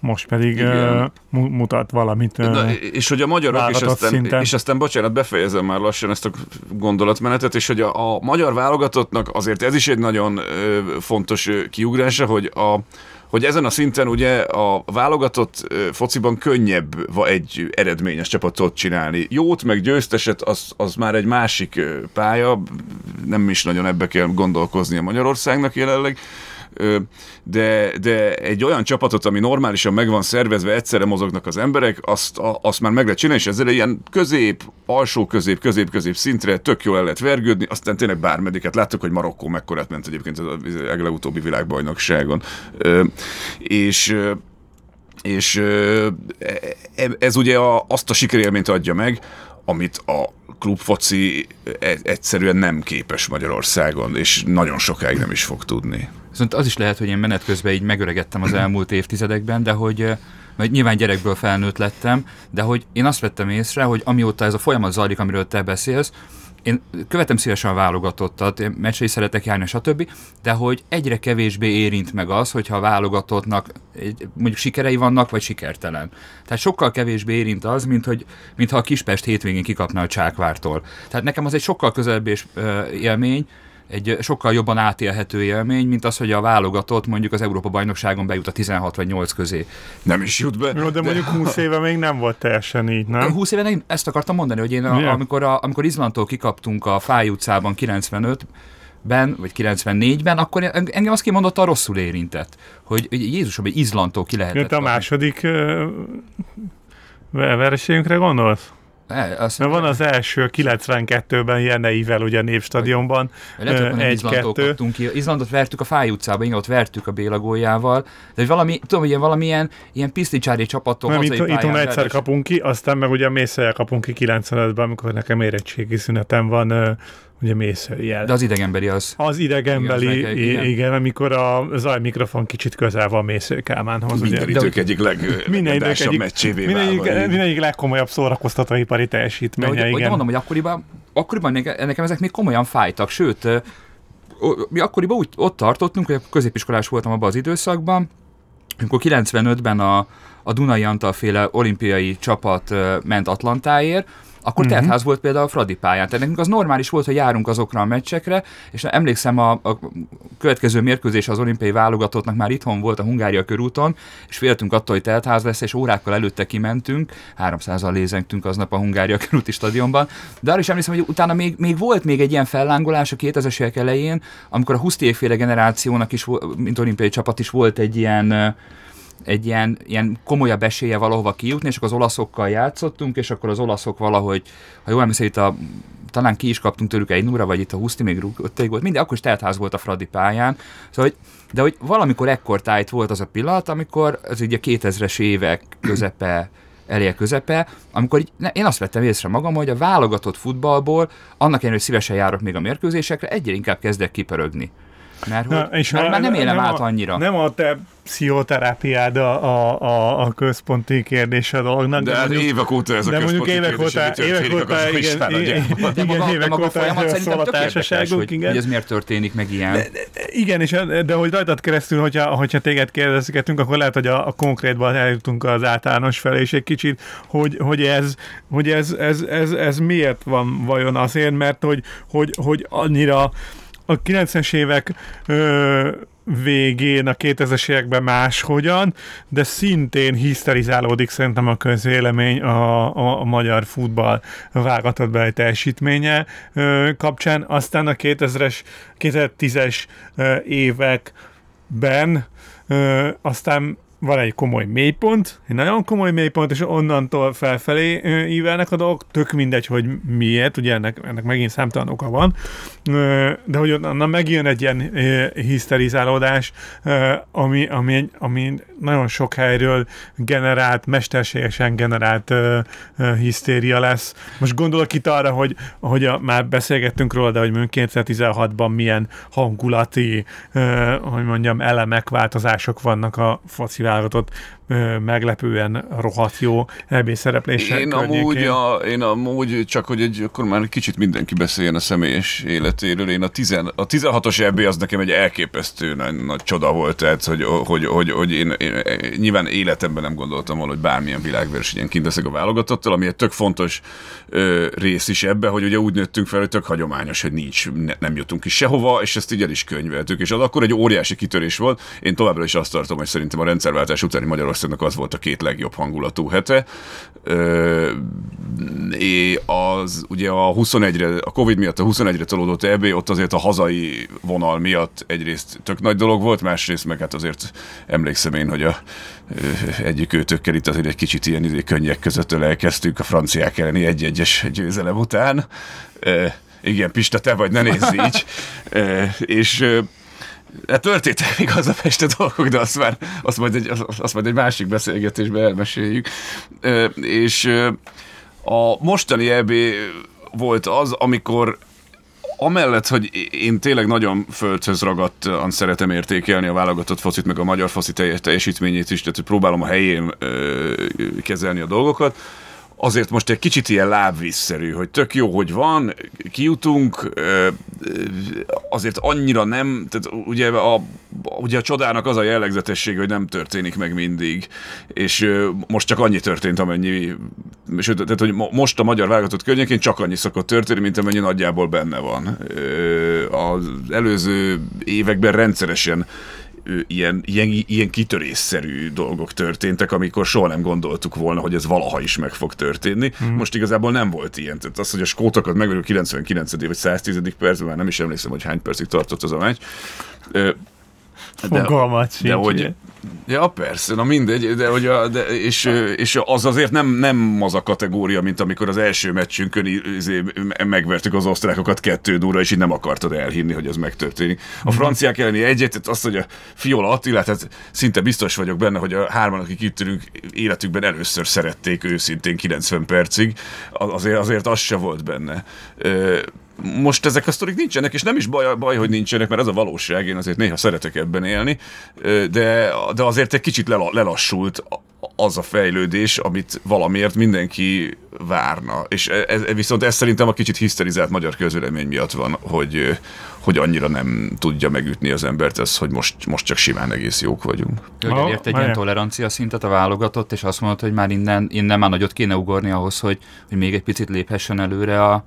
most pedig Igen. mu- mutat valamit. Ö, Na, és hogy a magyarok, és válogatott aztán, szinten. és aztán, bocsánat, befejezem már lassan ezt a gondolatmenetet, és hogy a, a magyar válogatottnak azért ez is egy nagyon ö, fontos ö, kiugrása, hogy a hogy ezen a szinten ugye a válogatott fociban könnyebb egy eredményes csapatot csinálni. Jót, meg győzteset, az, az már egy másik pálya, nem is nagyon ebbe kell gondolkozni a Magyarországnak jelenleg, de, de egy olyan csapatot, ami normálisan meg van szervezve, egyszerre mozognak az emberek, azt, azt már meg lehet csinálni, és ezzel ilyen közép, alsó közép, közép, közép szintre tök jól el lehet vergődni, aztán tényleg bármediket. Láttuk, hogy Marokkó mekkorát ment egyébként a legutóbbi világbajnokságon. És és ö, e- ez ugye a, azt a sikerélményt adja meg, amit a klubfoci e- egyszerűen nem képes Magyarországon, és nagyon sokáig nem is fog tudni. Viszont az is lehet, hogy én menet közben így megöregettem az elmúlt évtizedekben, de hogy mert nyilván gyerekből felnőtt lettem, de hogy én azt vettem észre, hogy amióta ez a folyamat zajlik, amiről te beszélsz, én követem szívesen a válogatottat, én meccsre is szeretek járni, stb., de hogy egyre kevésbé érint meg az, hogyha a válogatottnak mondjuk sikerei vannak, vagy sikertelen. Tehát sokkal kevésbé érint az, mint hogy, mintha a Kispest hétvégén kikapna a Csákvártól. Tehát nekem az egy sokkal közelebb és ö, élmény, egy sokkal jobban átélhető élmény, mint az, hogy a válogatott mondjuk az Európa-bajnokságon bejut a 16 vagy 8 közé. Nem is jut be. Jó, de mondjuk 20 éve még nem volt teljesen így, nem? 20 éve nem, ezt akartam mondani, hogy én a, amikor, a, amikor Izlandtól kikaptunk a Fáj utcában 95-ben, vagy 94-ben, akkor engem azt kimondott, a rosszul érintett. Hogy, hogy Jézusom, hogy Izlandtól ki lehetett. Jött a második ö, ve- vereségünkre gondolsz? E, azt Mert van az első 92-ben Jeneivel ugye Népstadionban, nem Izlandtól egy-kettő. ki. Izlandot vertük a Fáj utcában, igen, ott vertük a Béla góljával. De hogy valami, tudom, hogy ilyen valamilyen ilyen piszticsári csapattól hazai itt, pályán egyszer kapunk ki, aztán meg ugye Mészőjel kapunk ki 95-ben, amikor nekem érettségi szünetem van, ugye Mészőjel. De az idegenbeli az. Az idegenbeli, Igen, az igen, igen. amikor a zajmikrofon kicsit közel van Mésző Kálmánhoz. Minden ugye. idők egyik Minden idők leglegendásabb egyik, meccsévé mindegyik, mindegyik legkomolyabb szórakoztatóipari De teljesítménye, hogy, hogy igen. mondom, hogy akkoriban, akkoriban nekem, ezek még komolyan fájtak, sőt, mi akkoriban úgy ott tartottunk, hogy középiskolás voltam abban az időszakban, amikor 95-ben a, a Dunai Antal féle olimpiai csapat ment Atlantáért, akkor uh-huh. teltház volt például a Fradi pályán. Tehát nekünk az normális volt, hogy járunk azokra a meccsekre, és emlékszem a, a következő mérkőzés az olimpiai válogatottnak már itthon volt a Hungária körúton, és féltünk attól, hogy teltház lesz, és órákkal előtte kimentünk, 300-al lézengtünk aznap a Hungária körúti stadionban. De arra is emlékszem, hogy utána még, még volt még egy ilyen fellángolás a 2000-es évek elején, amikor a Husztiékféle generációnak is, mint olimpiai csapat is volt egy ilyen egy ilyen, ilyen komolyabb esélye valahova kijutni, és akkor az olaszokkal játszottunk, és akkor az olaszok valahogy, ha jól emlékszem, itt a talán ki is kaptunk tőlük egy núra, vagy itt a Huszti még rúgotték volt, mindig akkor is teltház volt a Fradi pályán, szóval, hogy, de hogy valamikor ekkor tájt volt az a pillanat, amikor az ugye a 2000-es évek közepe, elé közepe, amikor így, ne, én azt vettem észre magam, hogy a válogatott futballból, annak ellenére, hogy szívesen járok még a mérkőzésekre, egyre inkább kezdek kipörögni. Mert, hogy, Na, és mert, mert nem élem nem át annyira. Nem a te pszichoterápiád a, a, a, a központi kérdés a dolognak. De, de hát mondjuk, évek óta ez a de mondjuk évek óta, évek óta, igen, igen, de maga, évek maga folyamat szerintem tök érdekes, hogy, igen. hogy ez miért történik meg ilyen. De, de, igen, és, de hogy rajtad keresztül, hogyha, hogyha téged kérdezgetünk, akkor lehet, hogy a, a konkrétban eljutunk az általános felé, és egy kicsit, hogy, hogy, ez, hogy ez, ez, ez, ez, miért van vajon azért, mert hogy, hogy, hogy annyira a 90-es évek ö, végén, a 2000-es években máshogyan, de szintén hiszterizálódik szerintem a közvélemény a, a, a magyar futball vágatatott teljesítménye ö, kapcsán. Aztán a 2000-es, 2010-es ö, években ö, aztán van egy komoly mélypont, egy nagyon komoly mélypont, és onnantól felfelé ívelnek a dolgok, tök mindegy, hogy miért, ugye ennek, ennek megint számtalan oka van, de hogy onnan megjön egy ilyen hiszterizálódás, ami, ami, ami nagyon sok helyről generált, mesterségesen generált hisztéria lesz. Most gondolok itt arra, hogy, hogy a, már beszélgettünk róla, de hogy 2016-ban milyen hangulati, hogy mondjam, elemek, változások vannak a foci válogatott meglepően rohadt jó EB szereplése én amúgy, a, én amúgy csak, hogy egy, akkor már kicsit mindenki beszéljen a személyes életéről. Én a, tizen, a 16-os EB az nekem egy elképesztő nagy, nagy csoda volt, tehát hogy, hogy, hogy, hogy én, én, nyilván életemben nem gondoltam volna, hogy bármilyen világversenyen kint leszek a válogatottal, ami egy tök fontos ö, rész is ebbe, hogy ugye úgy nőttünk fel, hogy tök hagyományos, hogy nincs, ne, nem jutunk is sehova, és ezt így el is könyveltük, és az akkor egy óriási kitörés volt. Én továbbra is azt tartom, hogy szerintem a rendszerváltás utáni Magyarországnak az volt a két legjobb hangulatú hete. Ö, az ugye a 21-re, a Covid miatt a 21-re tolódott EB, ott azért a hazai vonal miatt egyrészt tök nagy dolog volt, másrészt meg hát azért emlékszem én, hogy a egyik őtökkel itt azért egy kicsit ilyen izé, könnyek között elkezdtük a franciák elleni egy-egyes győzelem után. E, igen, Pista, te vagy, ne nézz így. E, és Hát történtek még az a feste dolgok, de azt, már, azt, majd egy, azt majd egy másik beszélgetésben elmeséljük. E, és a mostani EB volt az, amikor amellett, hogy én tényleg nagyon földhöz ragadtan szeretem értékelni a válogatott focit, meg a magyar foci teljesítményét is, tehát próbálom a helyén kezelni a dolgokat, azért most egy kicsit ilyen lábvízszerű, hogy tök jó, hogy van, kijutunk, azért annyira nem, tehát ugye a, ugye a csodának az a jellegzetessége, hogy nem történik meg mindig, és most csak annyi történt, amennyi, sőt, tehát hogy most a magyar válogatott környékén csak annyi szokott történni, mint amennyi nagyjából benne van. Az előző években rendszeresen ilyen, ilyen, ilyen kitörésszerű dolgok történtek, amikor soha nem gondoltuk volna, hogy ez valaha is meg fog történni. Mm. Most igazából nem volt ilyen. Tehát az, hogy a skótokat megverő 99. vagy 110. percben, már nem is emlékszem, hogy hány percig tartott az a meccs. Fogalmat sincs. De hogy, Ja, persze, na mindegy, de, hogy a, de, és, és az azért nem, nem az a kategória, mint amikor az első meccsünkön izé, megvertük az osztrákokat kettő dúra, és így nem akartad elhinni, hogy ez megtörténik. A mhm. franciák elleni egyet, azt, hogy a Fiola Attila, tehát szinte biztos vagyok benne, hogy a hárman, akik itt ülünk, életükben először szerették őszintén 90 percig, azért, azért az se volt benne most ezek a sztorik nincsenek, és nem is baj, baj, hogy nincsenek, mert ez a valóság, én azért néha szeretek ebben élni, de, de azért egy kicsit lelassult az a fejlődés, amit valamiért mindenki várna. És ez, ez, viszont ez szerintem a kicsit hiszterizált magyar közvélemény miatt van, hogy, hogy annyira nem tudja megütni az embert ez, hogy most, most csak simán egész jók vagyunk. Hogy elért egy ilyen tolerancia szintet a válogatott, és azt mondta, hogy már innen, innen már nagyot kéne ugorni ahhoz, hogy, hogy még egy picit léphessen előre a,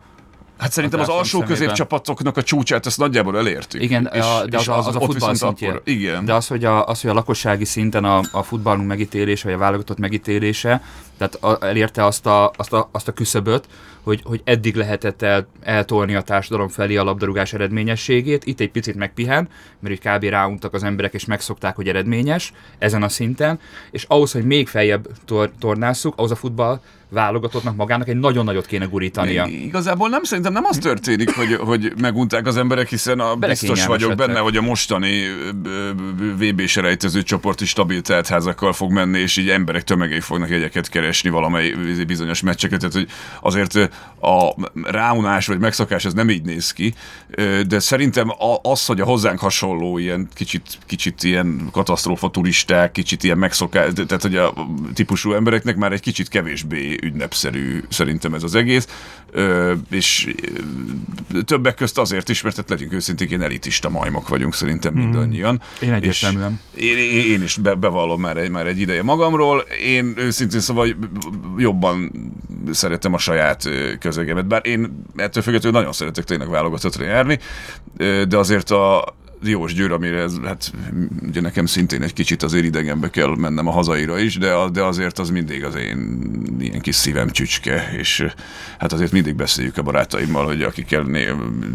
Hát szerintem az alsó középcsapatoknak a csúcsát ezt nagyjából elértük. Igen, és, a, de és az, az, az, a futball szintje. Akkor, igen. De az, hogy a, az, hogy a lakossági szinten a, a futballunk megítélése, vagy a válogatott megítélése, tehát a, elérte azt a, azt a, azt a küszöböt, hogy, hogy eddig lehetett el, eltolni a társadalom felé a labdarúgás eredményességét. Itt egy picit megpihen, mert hogy kb. ráuntak az emberek, és megszokták, hogy eredményes ezen a szinten, és ahhoz, hogy még feljebb tor- tornásszuk, ahhoz a futball válogatottnak magának egy nagyon nagyot kéne gurítania. Igazából nem szerintem nem az történik, hogy, hogy megunták az emberek, hiszen a biztos vagyok benne, hogy a mostani VB serejtező csoport is stabil teltházakkal fog menni, és így emberek tömegei fognak jegyeket keresni valamely bizonyos meccseket, tehát hogy azért a ráunás vagy megszakás ez nem így néz ki, de szerintem az, hogy a hozzánk hasonló ilyen kicsit, kicsit ilyen katasztrófa turisták, kicsit ilyen megszokás, tehát hogy a típusú embereknek már egy kicsit kevésbé ünnepszerű szerintem ez az egész, és többek közt azért is, mert hát legyünk őszintén, ilyen elitista majmok vagyunk szerintem hmm. mindannyian. Én egyértelműen. Én, én, én is be, bevallom már egy, már egy ideje magamról, én őszintén szóval jobban szeretem a saját közegemet, bár én ettől függetlenül nagyon szeretek tényleg válogatottra járni, de azért a, Diós Győr, amire ez, hát ugye nekem szintén egy kicsit azért idegenbe kell mennem a hazaira is, de, de azért az mindig az én ilyen kis szívem csücske, és hát azért mindig beszéljük a barátaimmal, hogy akikkel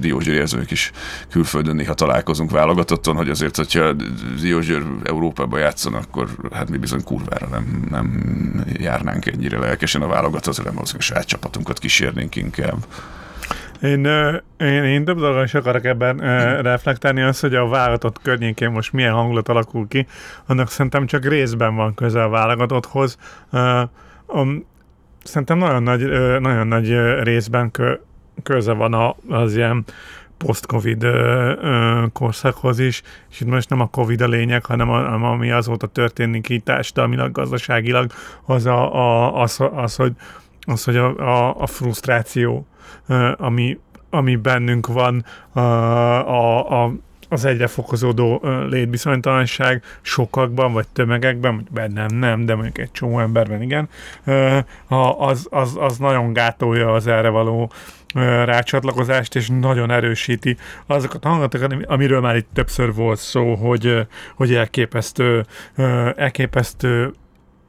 Diós Győr érzők is külföldön néha találkozunk válogatottan, hogy azért, hogyha Diós Győr Európába játszon, akkor hát mi bizony kurvára nem, nem járnánk ennyire lelkesen a válogatatra, hanem a saját csapatunkat kísérnénk inkább. Én, én, én több dolgon is akarok ebben reflektálni, az, hogy a válogatott környékén most milyen hangulat alakul ki, annak szerintem csak részben van köze a válogatotthoz. Szerintem nagyon nagy, nagyon nagy részben köze van az ilyen post-covid korszakhoz is, és itt most nem a covid a lényeg, hanem a, ami azóta történik itt társadalmilag, gazdaságilag, az, a, a, az, az, hogy, az, hogy a, a, a frusztráció ami, ami bennünk van, a, a, az egyre fokozódó létbizonytalanság sokakban, vagy tömegekben, vagy bennem nem, de mondjuk egy csomó emberben igen, az, az, az nagyon gátolja az erre való rácsatlakozást, és nagyon erősíti azokat a hangatokat, amiről már itt többször volt szó, hogy, hogy elképesztő, elképesztő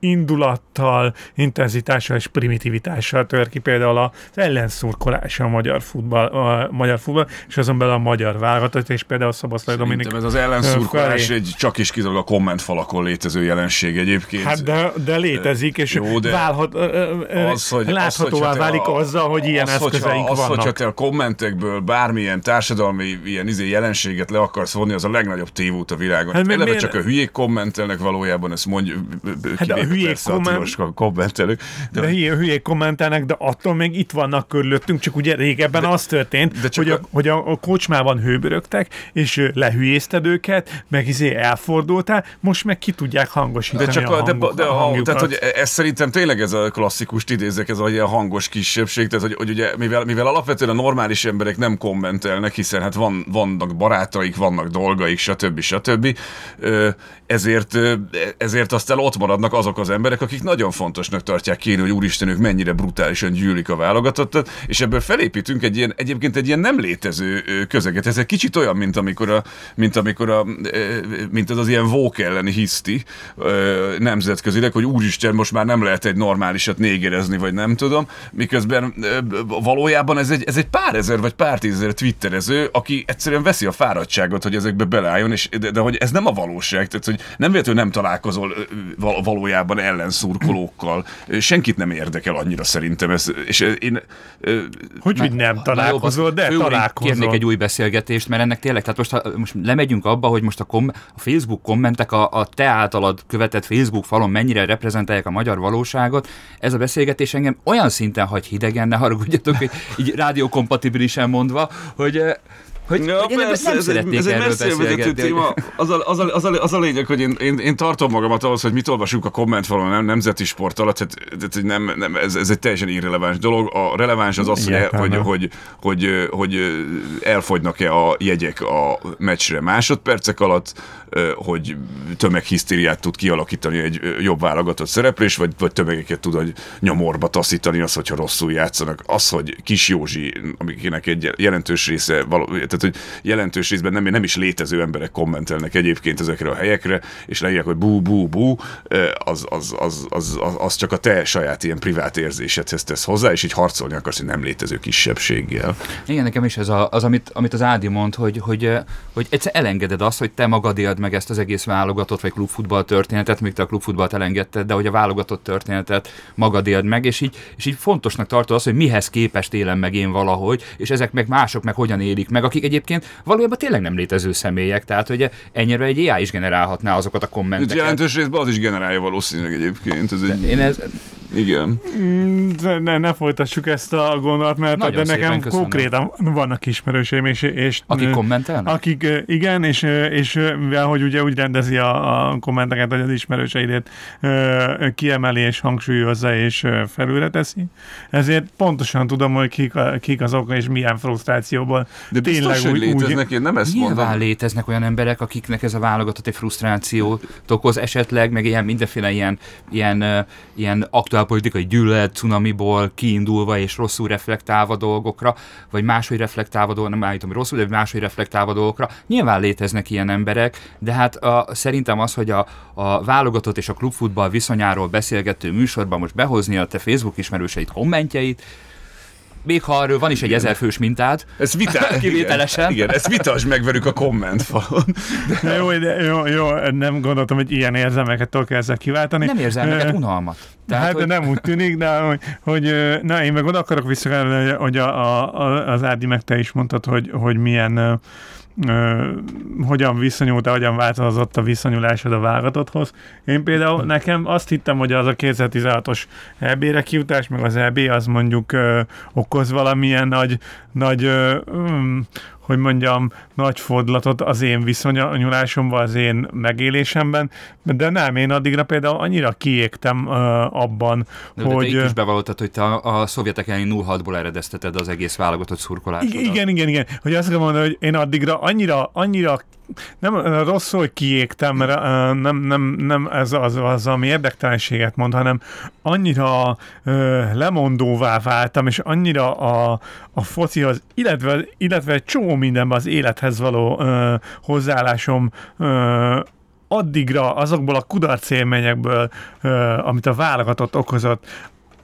indulattal, intenzitással és primitivitással tör ki például az ellenszurkolása a magyar futball, a magyar futball és azon belül a magyar válogatott, és például Szabaszlai Dominik. ez az ellenszurkolás egy csak is kizárólag a kommentfalakon létező jelenség egyébként. Hát de, de létezik, és Jó, de válhat, az, hogy, láthatóvá az, válik a, azzal, hogy ilyen az, eszközeink hogyha, vannak. Az, hogyha te a kommentekből bármilyen társadalmi ilyen izé jelenséget le akarsz vonni, az a legnagyobb tévút a világon. Hát, Eleve miért... csak a hülyék kommentelnek valójában, ezt mondjuk. Hát a hülyék komment... kommentelők. De, de hülyék, hülyék kommentelnek, de attól még itt vannak körülöttünk, csak ugye régebben de, az történt, de hogy, a, a, hogy a, a kocsmában hőbörögtek, és lehülyézted őket, meg izé elfordultál, most meg ki tudják hangosítani de csak a, a, hanguk, de, de, a, a Tehát, hogy ez szerintem tényleg ez a klasszikus idézek, ez a ilyen hangos kisebbség, tehát, hogy, hogy ugye, mivel, mivel alapvetően a normális emberek nem kommentelnek, hiszen hát van, vannak barátaik, vannak dolgaik, stb. stb. Ezért, ezért aztán ott maradnak azok az emberek, akik nagyon fontosnak tartják kéne, hogy úristen, ők mennyire brutálisan gyűlik a válogatottat, és ebből felépítünk egy ilyen, egyébként egy ilyen nem létező közeget. Ez egy kicsit olyan, mint amikor, a, mint, amikor a, mint az az ilyen vók elleni hiszti nemzetközileg, hogy úristen, most már nem lehet egy normálisat négerezni, vagy nem tudom, miközben valójában ez egy, ez egy pár ezer vagy pár tízezer twitterező, aki egyszerűen veszi a fáradtságot, hogy ezekbe beleálljon, és, de, de hogy ez nem a valóság, tehát hogy nem véletlenül nem találkozol valójában ellenszurkolókkal. Senkit nem érdekel annyira szerintem ez. És én, hogy, hogy nem találkozol, de találkozol. Kérnék egy új beszélgetést, mert ennek tényleg, tehát most, ha, most lemegyünk abba, hogy most a, kom, a Facebook kommentek a, a te általad követett Facebook falon mennyire reprezentálják a magyar valóságot. Ez a beszélgetés engem olyan szinten hagy hidegen, ne haragudjatok, hogy így rádiókompatibilisen mondva, hogy hogy, Ja, hogy én persze, nem ez egy, ez egy erről messzire vezető beszélgetni. téma. Az a, az, a, az, a, az a lényeg, hogy én, én, én tartom magamat ahhoz, hogy mit olvasunk a kommentfalon nem, nemzeti sport alatt, tehát, tehát hogy nem, nem, ez, ez egy teljesen irreleváns dolog. A releváns az az, hogy, Egyáltalán hogy, nem. hogy, hogy, hogy elfogynak-e a jegyek a meccsre másodpercek alatt, hogy tömeghisztériát tud kialakítani egy jobb válogatott szereplés, vagy, vagy tömegeket tud hogy nyomorba taszítani az, hogyha rosszul játszanak. Az, hogy Kis Józsi, amikének egy jelentős része, való, tehát hogy jelentős részben nem, nem is létező emberek kommentelnek egyébként ezekre a helyekre, és leírják, hogy bú, bú, bú, az, az, az, az, az, az csak a te saját ilyen privát érzésedhez tesz hozzá, és így harcolni akarsz egy nem létező kisebbséggel. Igen, nekem is ez a, az, amit, amit az Ádi mond, hogy, hogy, hogy egyszer elengeded azt, hogy te magad éld meg ezt az egész válogatott vagy klubfutball történetet, még te a klubfutballt elengedted, de hogy a válogatott történetet magad éld meg, és így, és így fontosnak tartod azt, hogy mihez képest élem meg én valahogy, és ezek meg mások meg hogyan élik meg, akik egyébként valójában tényleg nem létező személyek, tehát hogy ennyire egy AI is generálhatná azokat a kommenteket. Jelentős részben az is generálja valószínűleg egyébként. Ez egy, Én ez, igen. Mm, de Ne, ne folytassuk ezt a gondolat, mert Nagyon de nekem köszönöm. konkrétan vannak ismerőseim, és, és akik kommentelnek? Akik igen, és, és mivel hogy ugye úgy rendezi a, a kommenteket, hogy az ismerőseidét kiemeli és hangsúlyozza és ö, felülre teszi, ezért pontosan tudom, hogy kik, a, kik azok és milyen frusztrációból De biztos, hogy léteznek, én nem ezt Nyilván mondom. léteznek olyan emberek, akiknek ez a válogatott egy frusztrációt okoz esetleg, meg ilyen mindenféle ilyen, ilyen, ilyen aktuálpolitikai gyűlölet, cunamiból kiindulva és rosszul reflektálva dolgokra, vagy máshogy reflektálva dolgokra, nem állítom, hogy rosszul, de máshogy reflektálva dolgokra. Nyilván léteznek ilyen emberek, de hát a, szerintem az, hogy a, a válogatott és a klubfutball viszonyáról beszélgető műsorban most behozni a te Facebook ismerőseid kommentjeit, még ha arról van is egy ezerfős mintád, Ez vita, Kivételesen. Igen, igen, ezt vitasd meg velük a kommentfalon. De jó, de jó, jó, nem gondoltam, hogy ilyen érzelmeket tudok ezzel kiváltani. nem érzelmeket, Ö, unalmat. Tehát, hát, hogy- de nem úgy tűnik, de hogy, hogy na, én meg oda akarok visszakelni, hogy a, a, a, az Ádi meg te is mondtad, hogy, hogy milyen ö, hogyan viszonyult, hogyan változott a viszonyulásod a válogatotthoz. Én például nekem azt hittem, hogy az a 2016-os EB-re kijutás, meg az EB az mondjuk ö, okoz valamilyen nagy, nagy ö, mm, hogy mondjam, nagy fordulatot az én viszonyulásomban, az én megélésemben, de nem, én addigra például annyira kiégtem uh, abban, De, de hogy... te itt is bevallottad, hogy te a, a szovjetek elleni 06-ból eredezteted az egész válogatott szurkolásodat. Igen, igen, igen, igen. Hogy azt kell mondani, hogy én addigra annyira, annyira nem rossz, hogy kiégtem, mert uh, nem, nem, nem ez az, az, ami érdektelenséget mond, hanem annyira uh, lemondóvá váltam, és annyira a, a focihoz, illetve, illetve egy csomó mindenben az élethez való uh, hozzáállásom addigra azokból a kudarc élményekből, amit a válogatott okozott,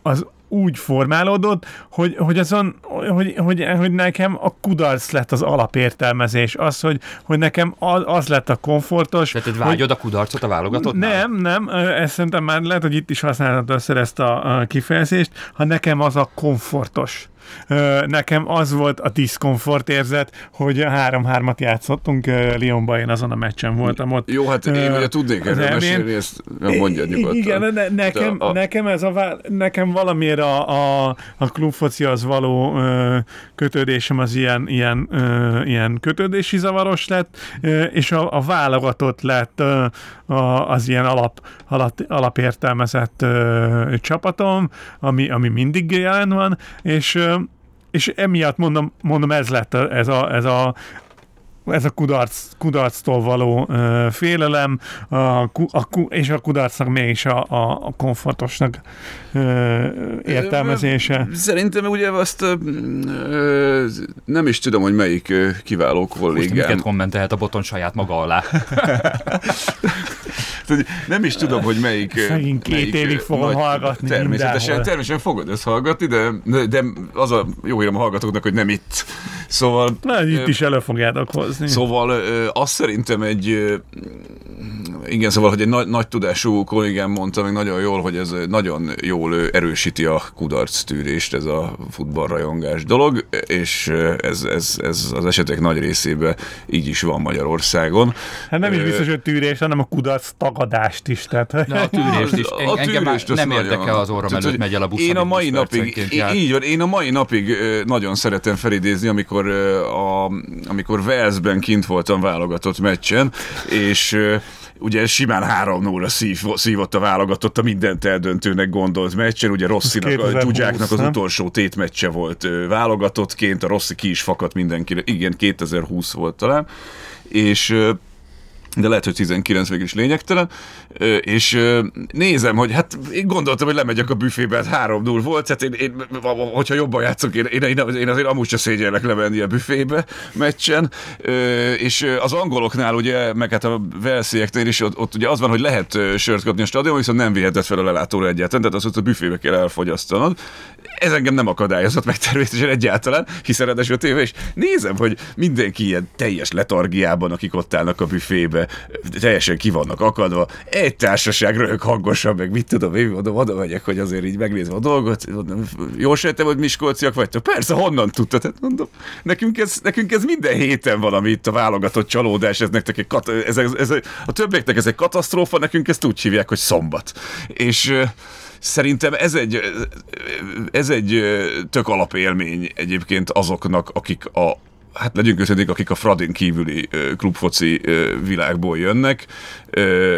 az úgy formálódott, hogy, hogy, azon, hogy, hogy, hogy nekem a kudarc lett az alapértelmezés, az, hogy, hogy nekem az, az lett a komfortos. Tehát te hogy, vágyod a kudarcot a válogatottnál? nem, nem, ezt szerintem már lehet, hogy itt is használhatod össze ezt a kifejezést, ha nekem az a komfortos. Nekem az volt a diszkomfort érzet, hogy 3-3-at játszottunk Lyonban, én azon a meccsen voltam ott. Jó, hát én ugye tudnék az erről mesélni, ezt ja, mondjad nyugodtan. Igen, ne, nekem, a- nekem ez a, nekem valamiért a, a, a klubfocihoz való ö, kötődésem az ilyen, ilyen, ilyen kötődési zavaros lett, és a, a válogatott lett a, az ilyen alap, alap, alapértelmezett ö, csapatom, ami, ami mindig jelen van, és ö, és emiatt mondom, mondom ez lett a, ez a, ez a ez a kudarc, kudarctól való ö, félelem, a, a, ku, és a kudarcnak mégis a, a, a komfortosnak ö, értelmezése. Szerintem ugye azt ö, nem is tudom, hogy melyik kiváló Most kollégám. miket kommentelhet a boton saját maga alá? Tehát Nem is tudom, hogy melyik... ö, Szegény két melyik, évig fogom hallgatni Természetesen, mindenhol. természetesen fogod ezt hallgatni, de, de az a jó hírem a hallgatóknak, hogy nem itt. Szóval... Na, itt ö, is elő fogjátok hozni. Szóval ö, azt szerintem egy, ö, igen, szóval, hogy egy nagy, nagy tudású kollégám mondta meg nagyon jól, hogy ez nagyon jól erősíti a kudarc tűrést, ez a futballrajongás dolog, és ez, ez, ez az esetek nagy részében így is van Magyarországon. Hát nem is biztos, hogy tűrés, hanem a kudarc tagadást is. Tehát, De a tűrést is. A En, engem már tűrést az nem érdekel az orrom előtt hogy megy el a busz, Én a mai 20 napig, így van, én a mai napig nagyon szeretem felidézni, amikor amikor, a, amikor Walesben kint voltam válogatott meccsen, és ugye simán 3 0 szív, szívott a válogatott a mindent eldöntőnek gondolt meccsen, ugye Rosszinak, a Dzsuzsáknak az utolsó tétmeccse volt válogatottként, a Rossi ki is fakadt mindenkire, igen, 2020 volt talán, és de lehet, hogy 19 végül is lényegtelen, és nézem, hogy hát én gondoltam, hogy lemegyek a büfébe, hát 3 0 volt, hát én, én, hogyha jobban játszok, én, én, én azért amúgy se szégyellek lemenni a büfébe meccsen, és az angoloknál ugye, meg hát a velszieknél is ott, ott ugye az van, hogy lehet sört kapni a stadion, viszont nem vihetett fel a lelátóra egyáltalán, tehát azt a büfébe kell elfogyasztanod. Ez engem nem akadályozott meg természetesen egyáltalán, hiszen ráadásul a tévé is. Nézem, hogy mindenki ilyen teljes letargiában, akik ott állnak a büfébe, teljesen ki vannak akadva, egy társaság röhög hangosan, meg mit tudom, én mondom, oda megyek, hogy azért így megnézem a dolgot, mondom, jól sejtem, hogy miskolciak vagytok? Persze, honnan tudtad? Hát mondom, nekünk ez, nekünk ez minden héten valami itt a válogatott csalódás, ez nektek egy kat- ez, ez, ez, a többieknek ez egy katasztrófa, nekünk ezt úgy hívják, hogy szombat. És szerintem ez egy, ez egy tök alapélmény egyébként azoknak, akik a, hát legyünk őszinték, akik a Fradin kívüli klubfoci világból jönnek,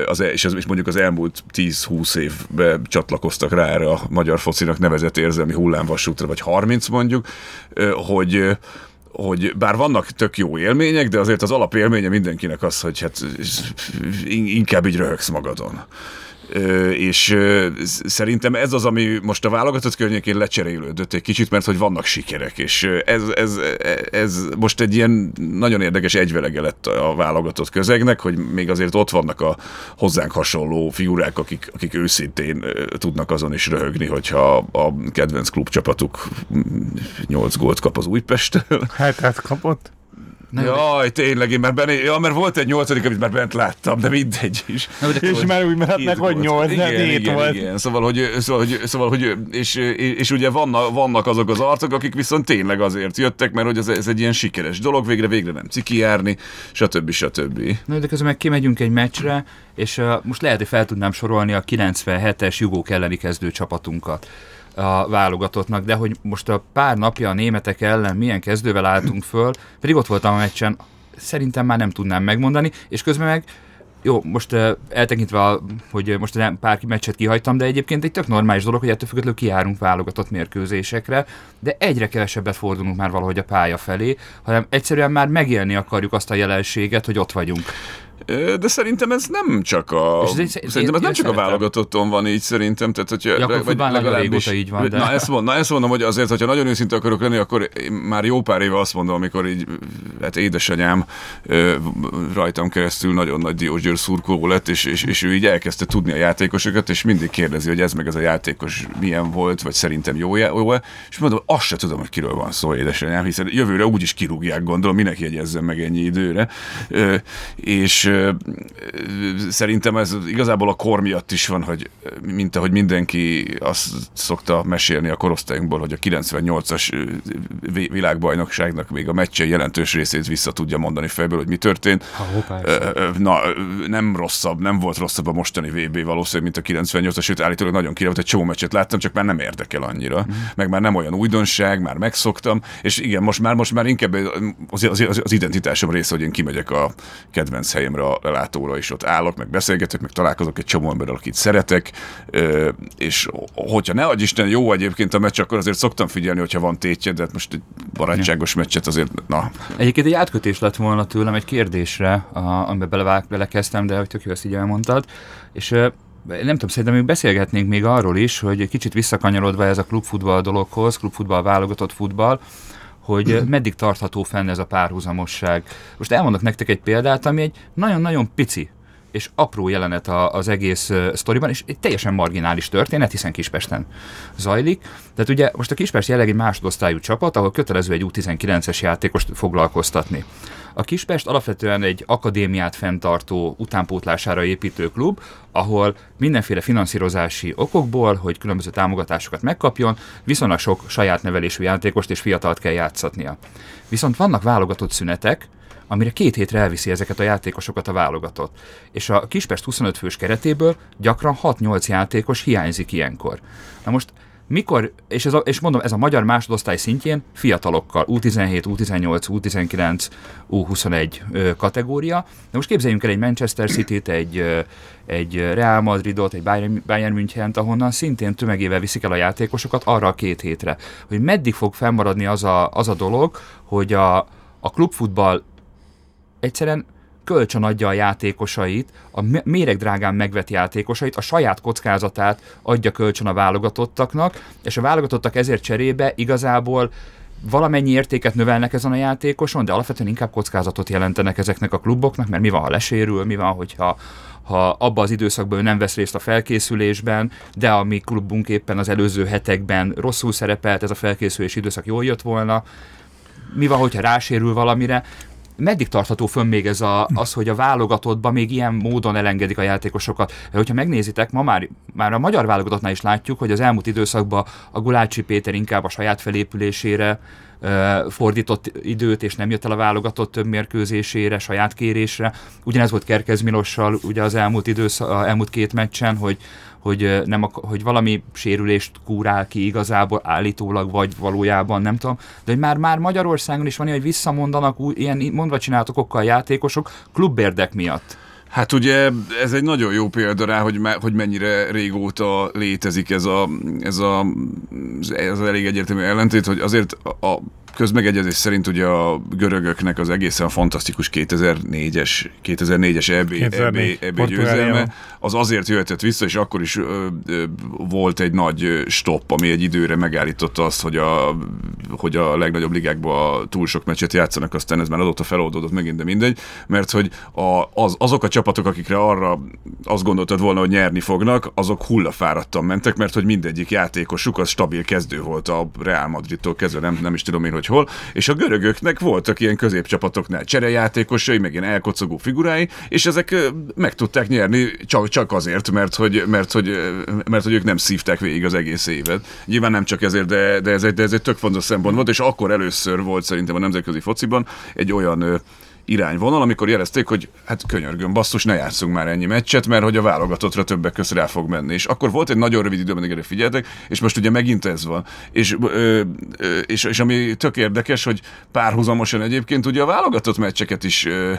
az, e, és, ez, és mondjuk az elmúlt 10-20 évben csatlakoztak rá erre a magyar focinak nevezett érzelmi hullámvasútra, vagy 30 mondjuk, hogy hogy bár vannak tök jó élmények, de azért az alapélménye mindenkinek az, hogy hát inkább így röhögsz magadon és szerintem ez az, ami most a válogatott környékén lecserélődött egy kicsit, mert hogy vannak sikerek, és ez, ez, ez most egy ilyen nagyon érdekes egyvelege lett a válogatott közegnek, hogy még azért ott vannak a hozzánk hasonló figurák, akik, akik őszintén tudnak azon is röhögni, hogyha a kedvenc klubcsapatuk 8 gólt kap az Újpesttől. Hát, hát kapott. Nem, Jaj, tényleg, én már benne, ja, mert volt egy nyolcadik, amit már bent láttam, de mindegy is. Na, de és már úgy mehetnek, hogy nyolc, igen, igen, volt. Igen, szóval, hogy, szóval, hogy, szóval, hogy és, és, ugye vannak, vannak azok az arcok, akik viszont tényleg azért jöttek, mert hogy ez, ez egy ilyen sikeres dolog, végre végre nem ciki járni, stb. stb. Na, de közben meg kimegyünk egy meccsre, és uh, most lehet, hogy fel tudnám sorolni a 97-es jugók elleni kezdő csapatunkat a válogatottnak, de hogy most a pár napja a németek ellen milyen kezdővel álltunk föl, pedig ott voltam a meccsen, szerintem már nem tudnám megmondani, és közben meg jó, most eltekintve, hogy most nem pár meccset kihagytam, de egyébként egy tök normális dolog, hogy ettől függetlenül kiárunk válogatott mérkőzésekre, de egyre kevesebbet fordulunk már valahogy a pálya felé, hanem egyszerűen már megélni akarjuk azt a jelenséget, hogy ott vagyunk. De szerintem ez nem csak a... És ez, szerintem ez nem csak a válogatotton van így szerintem. Tehát, hogyha, ja, vagy legalábbis, így van. De... Na, ezt mond, na ezt mondom, hogy azért, hogyha nagyon őszinte akarok lenni, akkor már jó pár éve azt mondom, amikor így, hát édesanyám rajtam keresztül nagyon nagy Diós Győr szurkoló lett, és, és, és, ő így elkezdte tudni a játékosokat, és mindig kérdezi, hogy ez meg ez a játékos milyen volt, vagy szerintem jó, jó és mondom, azt se tudom, hogy kiről van szó, édesanyám, hiszen jövőre úgyis kirúgják, gondolom, minek jegyezzen meg ennyi időre. És szerintem ez igazából a kor miatt is van, hogy mint ahogy mindenki azt szokta mesélni a korosztályunkból, hogy a 98-as világbajnokságnak még a meccse jelentős részét vissza tudja mondani fejből, hogy mi történt. Ha, Na, nem rosszabb, nem volt rosszabb a mostani VB valószínűleg, mint a 98-as, sőt állítólag nagyon kirevett, egy csomó meccset láttam, csak már nem érdekel annyira. Mm. Meg már nem olyan újdonság, már megszoktam, és igen, most már, most már inkább az, az, az, az identitásom része, hogy én kimegyek a kedvenc helyemre a lelátóra, és ott állok, meg beszélgetek, meg találkozok egy csomó emberrel, akit szeretek, és hogyha ne adj Isten jó egyébként a meccs, akkor azért szoktam figyelni, hogyha van tétje, de hát most egy barátságos meccset azért, na. Egyébként egy átkötés lett volna tőlem egy kérdésre, amiben belevág, belekezdtem, de hogy tök jó, ezt így elmondtad, és nem tudom, szerintem még beszélgetnénk még arról is, hogy kicsit visszakanyarodva ez a klubfutball dologhoz, klubfutball válogatott futball, hogy meddig tartható fenn ez a párhuzamosság. Most elmondok nektek egy példát, ami egy nagyon-nagyon pici és apró jelenet az egész uh, sztoriban, és egy teljesen marginális történet, hiszen Kispesten zajlik. Tehát ugye most a Kispest jelenleg egy másodosztályú csapat, ahol kötelező egy U19-es játékost foglalkoztatni. A Kispest alapvetően egy akadémiát fenntartó, utánpótlására építő klub, ahol mindenféle finanszírozási okokból, hogy különböző támogatásokat megkapjon, viszonylag sok saját nevelésű játékost és fiatalt kell játszatnia. Viszont vannak válogatott szünetek, amire két hétre elviszi ezeket a játékosokat a válogatott. És a Kispest 25 fős keretéből gyakran 6-8 játékos hiányzik ilyenkor. Na most mikor, és, ez a, és mondom, ez a magyar másodosztály szintjén fiatalokkal, U17, U18, U19, U21 ö, kategória. De most képzeljünk el egy Manchester City-t, egy, egy Real Madridot, egy Bayern, Bayern München-t, ahonnan szintén tömegével viszik el a játékosokat arra a két hétre. Hogy meddig fog fennmaradni az a, az a dolog, hogy a, a klubfutball egyszerűen kölcsön adja a játékosait, a méregdrágán megvet játékosait, a saját kockázatát adja kölcsön a válogatottaknak, és a válogatottak ezért cserébe igazából valamennyi értéket növelnek ezen a játékoson, de alapvetően inkább kockázatot jelentenek ezeknek a kluboknak, mert mi van, ha lesérül, mi van, hogyha ha abba az időszakban ő nem vesz részt a felkészülésben, de a mi klubunk éppen az előző hetekben rosszul szerepelt, ez a felkészülés időszak jól jött volna, mi van, hogyha rásérül valamire meddig tartható fönn még ez a, az, hogy a válogatottban még ilyen módon elengedik a játékosokat? Hogyha megnézitek, ma már, már a magyar válogatottnál is látjuk, hogy az elmúlt időszakban a Gulácsi Péter inkább a saját felépülésére fordított időt, és nem jött el a válogatott több mérkőzésére, saját kérésre. Ugyanez volt Kerkez Milossal ugye az elmúlt időszak, elmúlt két meccsen, hogy, hogy, nem, hogy valami sérülést kúrál ki igazából állítólag, vagy valójában, nem tudom, de hogy már, már Magyarországon is van hogy visszamondanak ilyen mondva csinálatokokkal játékosok klubérdek miatt. Hát ugye ez egy nagyon jó példa rá, hogy, me, hogy mennyire régóta létezik ez a, ez a ez az elég egyértelmű ellentét, hogy azért a, közmegegyezés szerint ugye a görögöknek az egészen fantasztikus 2004-es 2004-es EB, EB, EB győzelme, az azért jöhetett vissza, és akkor is ö, ö, volt egy nagy stopp, ami egy időre megállította azt, hogy a, hogy a legnagyobb ligákban túl sok meccset játszanak, aztán ez már a feloldódott megint, de mindegy, mert hogy a, az, azok a csapatok, akikre arra azt gondoltad volna, hogy nyerni fognak, azok hullafáradtan mentek, mert hogy mindegyik játékosuk az stabil kezdő volt a Real Madridtól kezdve, nem, nem is tudom én, hogy hol, és a görögöknek voltak ilyen középcsapatoknál cserejátékosai, meg ilyen elkocogó figurái, és ezek meg tudták nyerni csak, csak azért, mert hogy, mert, hogy, mert hogy ők nem szívták végig az egész évet. Nyilván nem csak ezért, de, de, ez, egy, de ez egy tök fontos szempont volt, és akkor először volt szerintem a nemzetközi fociban egy olyan irányvonal, amikor jelezték, hogy hát könyörgöm, basszus, ne játszunk már ennyi meccset, mert hogy a válogatottra többek között rá fog menni. És akkor volt egy nagyon rövid időben, erre figyeltek, és most ugye megint ez van. És, ö, ö, és, és ami tök érdekes, hogy párhuzamosan egyébként ugye a válogatott meccseket is ö,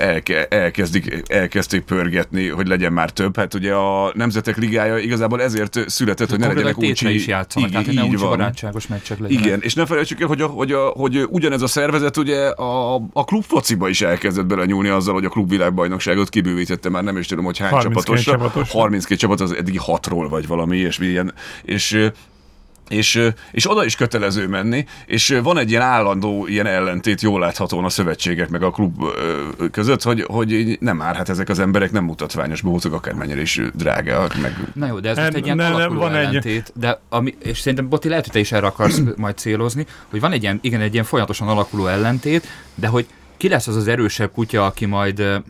elke, elkezdik, elkezdték pörgetni, hogy legyen már több. Hát ugye a Nemzetek Ligája igazából ezért született, hogy ne legyenek úgy is játszanak, így, tehát így ne van. barátságos meccsek legyenek. Igen, és ne felejtsük el, hogy, a, hogy, a, hogy ugyanez a szervezet ugye a, a klubfociba is elkezdett bele nyúlni azzal, hogy a klubvilágbajnokságot kibővítette már nem is tudom, hogy hány csapatosra. Csapatos. 32 csapat az eddigi hatról vagy valami ilyesmi ilyen. És és, és oda is kötelező menni, és van egy ilyen állandó ilyen ellentét jól láthatóan a szövetségek meg a klub között, hogy, hogy nem már, hát ezek az emberek nem mutatványos bohócok, akármennyire is drága. Meg... Na jó, de ez most egy ilyen ne, alakuló van ellentét, egy... de ami, és szerintem Boti lehet, hogy te is erre akarsz majd célozni, hogy van egy ilyen, igen, egy ilyen folyamatosan alakuló ellentét, de hogy ki lesz az az erősebb kutya, aki majd,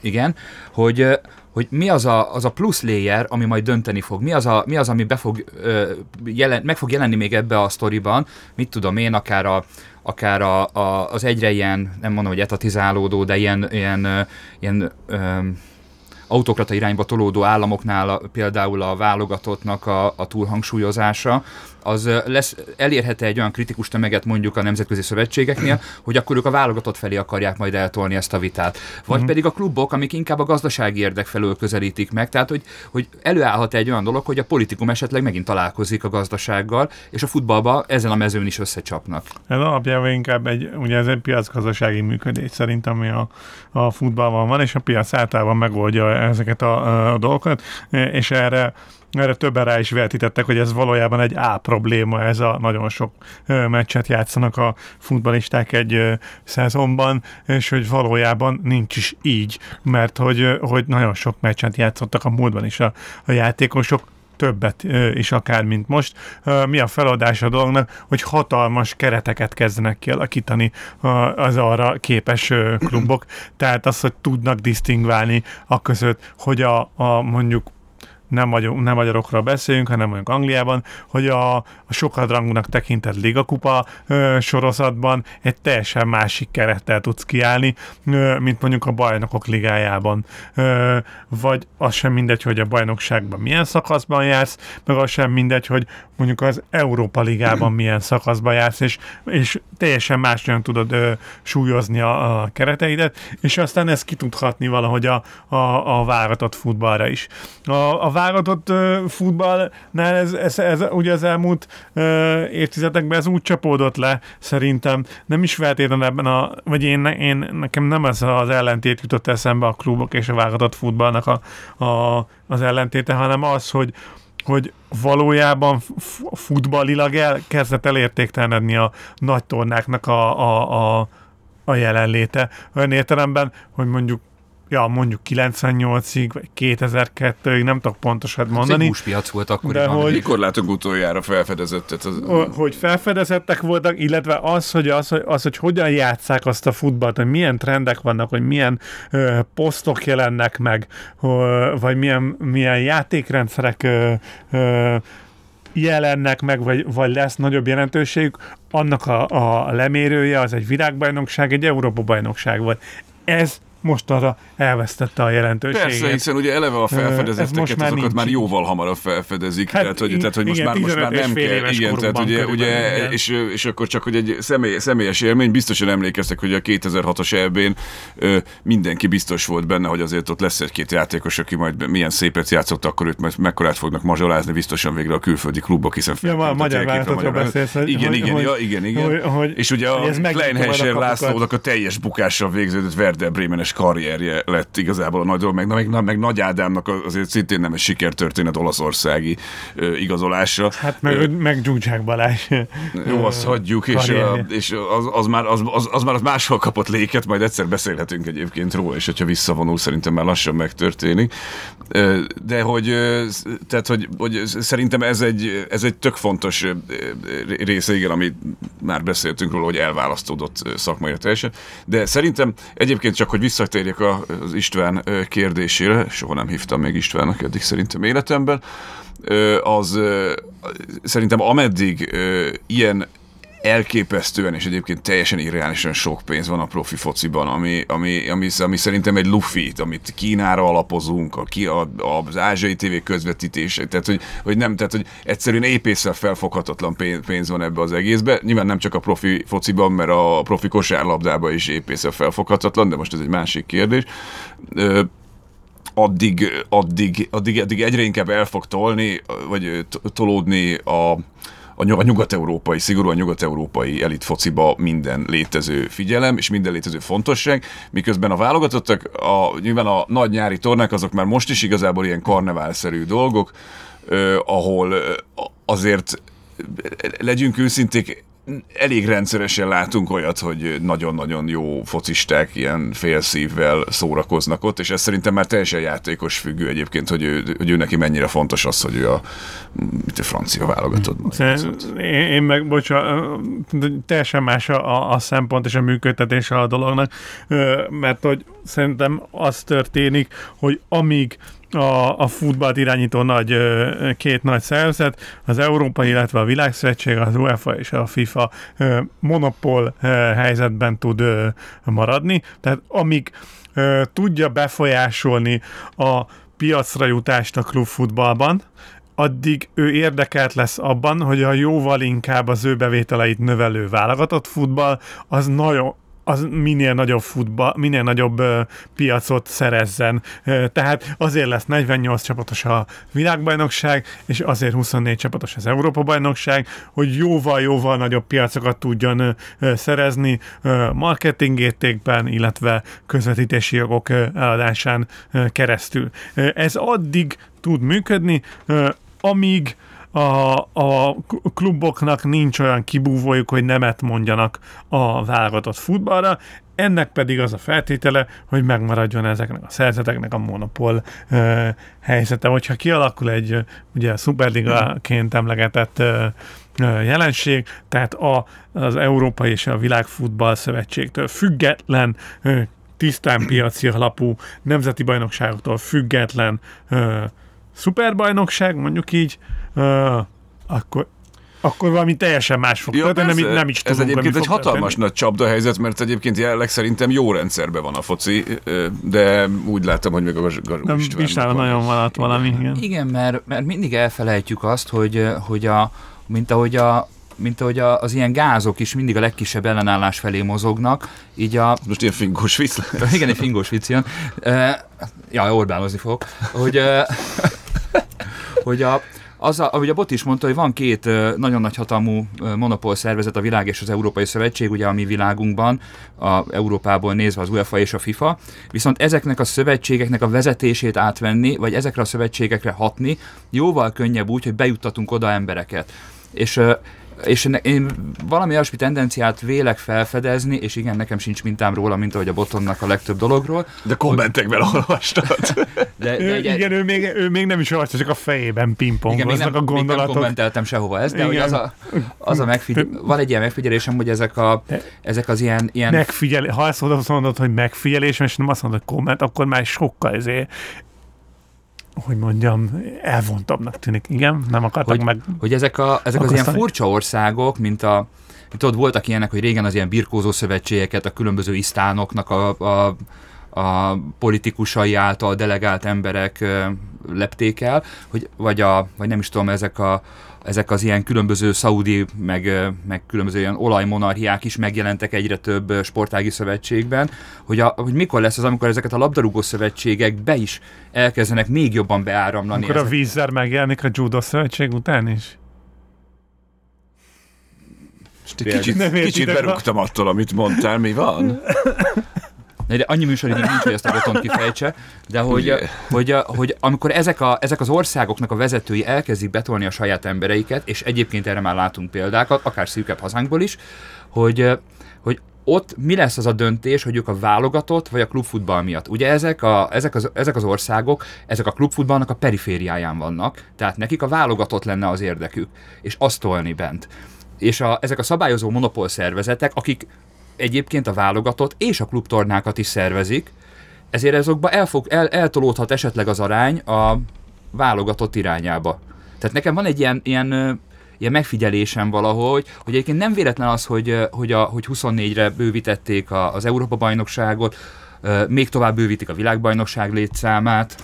igen, hogy hogy mi az a, az a plusz layer, ami majd dönteni fog, mi az, a, mi az ami be fog, ö, jelen, meg fog jelenni még ebbe a sztoriban, mit tudom én, akár a, akár a, a, az egyre ilyen, nem mondom, hogy etatizálódó, de ilyen, ilyen, ilyen ö, autokrata irányba tolódó államoknál például a válogatottnak a, a túlhangsúlyozása, az lesz, elérhet egy olyan kritikus tömeget mondjuk a nemzetközi szövetségeknél, hogy akkor ők a válogatott felé akarják majd eltolni ezt a vitát. Vagy uh-huh. pedig a klubok, amik inkább a gazdasági érdek felől közelítik meg, tehát hogy, hogy előállhat egy olyan dolog, hogy a politikum esetleg megint találkozik a gazdasággal, és a futballba ezen a mezőn is összecsapnak. Ez alapjában inkább egy, ugye ez egy piacgazdasági működés szerintem, ami a, a futballban van, és a piac általában megoldja ezeket a, a dolgokat, és erre erre többen rá is vetítettek, hogy ez valójában egy A probléma, ez a nagyon sok meccset játszanak a futbalisták egy szezonban, és hogy valójában nincs is így, mert hogy, hogy nagyon sok meccset játszottak a múltban is a, a játékosok, többet is akár, mint most. Mi a feladás a dolognak, hogy hatalmas kereteket kezdenek kialakítani az arra képes klubok. Tehát az, hogy tudnak disztingválni a között, hogy a, a mondjuk nem, magyar, nem magyarokról beszéljünk, hanem mondjuk Angliában, hogy a, a sokadrangúnak tekintett ligakupa ö, sorozatban egy teljesen másik kerettel tudsz kiállni, ö, mint mondjuk a bajnokok ligájában. Ö, vagy az sem mindegy, hogy a bajnokságban milyen szakaszban jársz, meg az sem mindegy, hogy mondjuk az Európa Ligában milyen szakaszban jársz, és, és teljesen máshogyan tudod ö, súlyozni a, a kereteidet, és aztán ezt ki tudhatni valahogy a, a, a váratott futballra is. A, a váratott ö, futballnál ez, ez, ez, ugye az elmúlt évtizedekben ez úgy csapódott le, szerintem nem is feltétlenül ebben a, vagy én, én nekem nem ez az ellentét jutott eszembe a klubok és a váratott futballnak a, a, az ellentéte, hanem az, hogy hogy valójában futballilag el, kezdett elértéktelenedni a nagy tornáknak a, a, a, a jelenléte. Olyan értelemben, hogy mondjuk ja, mondjuk 98-ig, vagy 2002-ig, nem tudok pontosat mondani. Ez piac volt akkor. De hogy, mikor látunk utoljára felfedezettet? Az... Hogy felfedezettek voltak, illetve az, hogy, az, hogy, az, hogy hogyan játszák azt a futballt, hogy milyen trendek vannak, hogy milyen ö, posztok jelennek meg, ö, vagy milyen, milyen játékrendszerek ö, ö, jelennek meg, vagy, vagy lesz nagyobb jelentőségük, annak a, a lemérője az egy világbajnokság, egy Európa-bajnokság volt. Ez most arra elvesztette a jelentőségét. Persze, hiszen ugye eleve a felfedezetteket, már azokat már jóval hamarabb felfedezik, hát, tehát, hogy, tehát, hogy most, igen, már, most már nem kell, igen, tehát ugye, ugye igen. és, és akkor csak hogy egy személy, személyes élmény, biztosan emlékeztek, hogy a 2006-os elbén mindenki biztos volt benne, hogy azért ott lesz egy-két játékos, aki majd milyen szépet játszott, akkor őt majd mekkorát fognak mazsolázni, biztosan végre a külföldi klubok, hiszen ja, a magyar váltatról beszélsz, hogy, igen, igen, hogy, ja, igen, igen. Hogy, hogy, és ugye a Kleinheiser Lászlónak a teljes bukással végződött Werder Bremenes karrierje lett igazából a nagy dolog, meg, meg, meg Nagy Ádámnak azért szintén nem egy sikertörténet olaszországi ö, igazolása. Hát meg, ö, meg Gyurcsák Balázs. Jó, azt hagyjuk, és, a, és az, az, már, az, az, az már az máshol kapott léket, majd egyszer beszélhetünk egyébként róla, és hogyha visszavonul, szerintem már lassan megtörténik. De hogy, tehát, hogy, hogy szerintem ez egy, ez egy tök fontos része, igen, amit már beszéltünk róla, hogy elválasztódott szakmai teljesen. De szerintem egyébként csak, hogy vissza visszatérjek az István kérdésére, soha nem hívtam még Istvánnak eddig szerintem életemben, az szerintem ameddig ilyen elképesztően és egyébként teljesen irreálisan sok pénz van a profi fociban, ami, ami, ami, ami szerintem egy lufi, amit Kínára alapozunk, a, a, az ázsiai tévé közvetítése, tehát hogy, hogy nem, tehát hogy egyszerűen épészel felfoghatatlan pénz van ebbe az egészbe. Nyilván nem csak a profi fociban, mert a profi kosárlabdában is épészel felfoghatatlan, de most ez egy másik kérdés. addig, addig, addig, addig egyre inkább el fog tolni, vagy tolódni a, a nyugat-európai, szigorúan nyugat-európai elit fociba minden létező figyelem és minden létező fontosság, miközben a válogatottak, a, nyilván a nagy nyári tornák azok már most is igazából ilyen karneválszerű dolgok, eh, ahol azért legyünk őszinték, elég rendszeresen látunk olyat, hogy nagyon-nagyon jó focisták ilyen félszívvel szórakoznak ott, és ez szerintem már teljesen játékos függő egyébként, hogy ő, hogy ő neki mennyire fontos az, hogy ő a, mit a francia válogatott. Én, én meg, bocsánat, teljesen más a, a szempont és a működtetése a dolognak, mert hogy szerintem az történik, hogy amíg a, a futballt irányító nagy, két nagy szervezet, az Európai, illetve a Világszövetség, az UEFA és a FIFA monopól helyzetben tud maradni. Tehát amíg tudja befolyásolni a piacra jutást a klubfutballban, addig ő érdekelt lesz abban, hogy a jóval inkább az ő bevételeit növelő válogatott futball, az nagyon, az minél nagyobb futball, minél nagyobb uh, piacot szerezzen. Uh, tehát azért lesz 48 csapatos a világbajnokság, és azért 24 csapatos az Európa-bajnokság, hogy jóval-jóval nagyobb piacokat tudjon uh, szerezni uh, marketing értékben, illetve közvetítési jogok uh, eladásán uh, keresztül. Uh, ez addig tud működni, uh, amíg a, a kluboknak nincs olyan kibúvójuk, hogy nemet mondjanak a válogatott futballra, ennek pedig az a feltétele, hogy megmaradjon ezeknek a szerzeteknek a monopól ö, helyzete. Hogyha kialakul egy ugye a szuperligaként emlegetett ö, jelenség, tehát a, az Európai és a Világfutball Szövetségtől független tisztán piaci alapú nemzeti bajnokságoktól független ö, szuperbajnokság, mondjuk így, ö, akkor akkor valami teljesen más fog Ja, történni, nem, nem is Ez egyébként egy hatalmas történni. nagy csapdahelyzet, mert egyébként jelenleg szerintem jó rendszerben van a foci, de úgy látom, hogy még a Gazs- Nem, István van nagyon van ott valami, igen. Igen, mert, mert mindig elfelejtjük azt, hogy, hogy a, mint ahogy a mint ahogy a, az ilyen gázok is mindig a legkisebb ellenállás felé mozognak, így a, Most ilyen fingós vicc lesz. igen, egy fingós vicc jön. Uh, ja, Orbánozni fogok. Hogy, uh, hogy a, az, a, ahogy a Bot is mondta, hogy van két nagyon nagy hatalmú monopól szervezet, a világ és az Európai Szövetség, ugye a mi világunkban, a Európából nézve az UEFA és a FIFA, viszont ezeknek a szövetségeknek a vezetését átvenni, vagy ezekre a szövetségekre hatni, jóval könnyebb úgy, hogy bejuttatunk oda embereket. És és én valami olyasmi tendenciát vélek felfedezni, és igen, nekem sincs mintám róla, mint ahogy a botonnak a legtöbb dologról, De kommentekben olvastad. de, Ő, de, igen, ő még, ő még nem is olvasta, csak a fejében pingpongoznak a még nem gondolatok. kommenteltem sehova ezt, de hogy az a, az a megfigyel, van egy ilyen megfigyelésem, hogy ezek, a, ezek az ilyen, ilyen Megfigyel, ha azt mondod, azt mondod, hogy megfigyelés, és nem azt mondod, hogy komment, akkor már sokkal ezért, hogy mondjam, elvontabbnak tűnik. Igen, nem akartak Hogy- meg. hogy ezek, a, ezek az ilyen furcsa országok, mint a mint ott voltak ilyenek, hogy régen az ilyen birkózó szövetségeket a különböző isztánoknak a, a, a politikusai által delegált emberek lepték el, hogy, vagy, a, vagy nem is tudom, ezek a ezek az ilyen különböző szaudi, meg, meg különböző ilyen olajmonarchiák is megjelentek egyre több sportági szövetségben, hogy, a, hogy mikor lesz az, amikor ezeket a labdarúgó szövetségek be is elkezdenek még jobban beáramlani. Amikor a vízzer megjelenik a judo szövetség után is. Kicsit, kicsit berúgtam attól, amit mondtál. Mi van? De annyi műsoridőnk nincs, hogy ezt a botont kifejtse, de hogy, Ugye? hogy, hogy amikor ezek, a, ezek az országoknak a vezetői elkezdik betolni a saját embereiket, és egyébként erre már látunk példákat, akár szűkebb hazánkból is, hogy, hogy ott mi lesz az a döntés, hogy ők a válogatott vagy a klubfutball miatt. Ugye ezek, a, ezek, az, ezek az országok, ezek a klubfutballnak a perifériáján vannak, tehát nekik a válogatott lenne az érdekük, és azt tolni bent. És a, ezek a szabályozó monopól szervezetek, akik egyébként a válogatott és a klubtornákat is szervezik, ezért azokba el fog, el, eltolódhat esetleg az arány a válogatott irányába. Tehát nekem van egy ilyen, ilyen, ilyen megfigyelésem valahogy, hogy egyébként nem véletlen az, hogy, hogy, a, hogy 24-re bővítették a, az Európa-bajnokságot, még tovább bővítik a világbajnokság létszámát,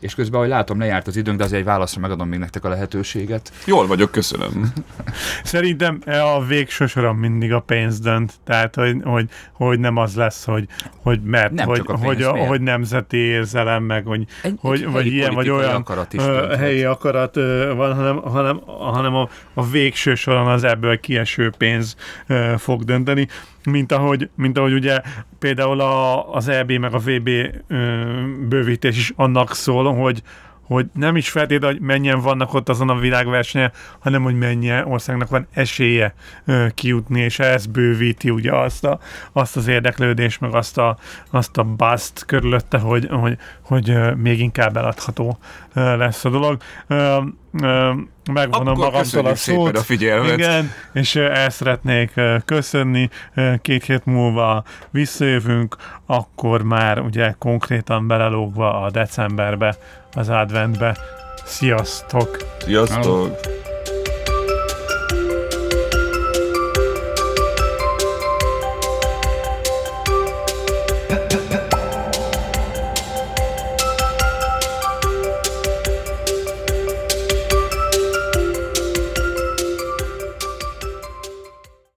és közben, ahogy látom, lejárt az időnk, de azért egy válaszra megadom még nektek a lehetőséget. Jól vagyok, köszönöm. Szerintem a végső soron mindig a pénz dönt. Tehát, hogy, hogy, hogy nem az lesz, hogy, hogy mert, Nem hogy, pénz, hogy, a, miért? hogy nemzeti érzelem, meg hogy, Egy, hogy egy vagy ilyen, vagy olyan akarat is dönthet. helyi akarat van, hanem, hanem, hanem a, a végső soron az ebből kieső pénz fog dönteni, mint ahogy, mint ahogy ugye például a, az EB meg a VB ö, bővítés is annak szól, hogy hogy nem is feltétlenül, hogy mennyien vannak ott azon a világversenyen, hanem hogy mennyi országnak van esélye ö, kijutni, és ez bővíti ugye azt, a, azt az érdeklődést, meg azt a, azt a bust körülötte, hogy, hogy, hogy ö, még inkább eladható lesz a dolog. Megvonom magamtól a szót. a figyelmet. Igen, és el szeretnék köszönni. Két hét múlva visszajövünk, akkor már ugye konkrétan belelógva a decemberbe, az adventbe. Sziasztok! Sziasztok!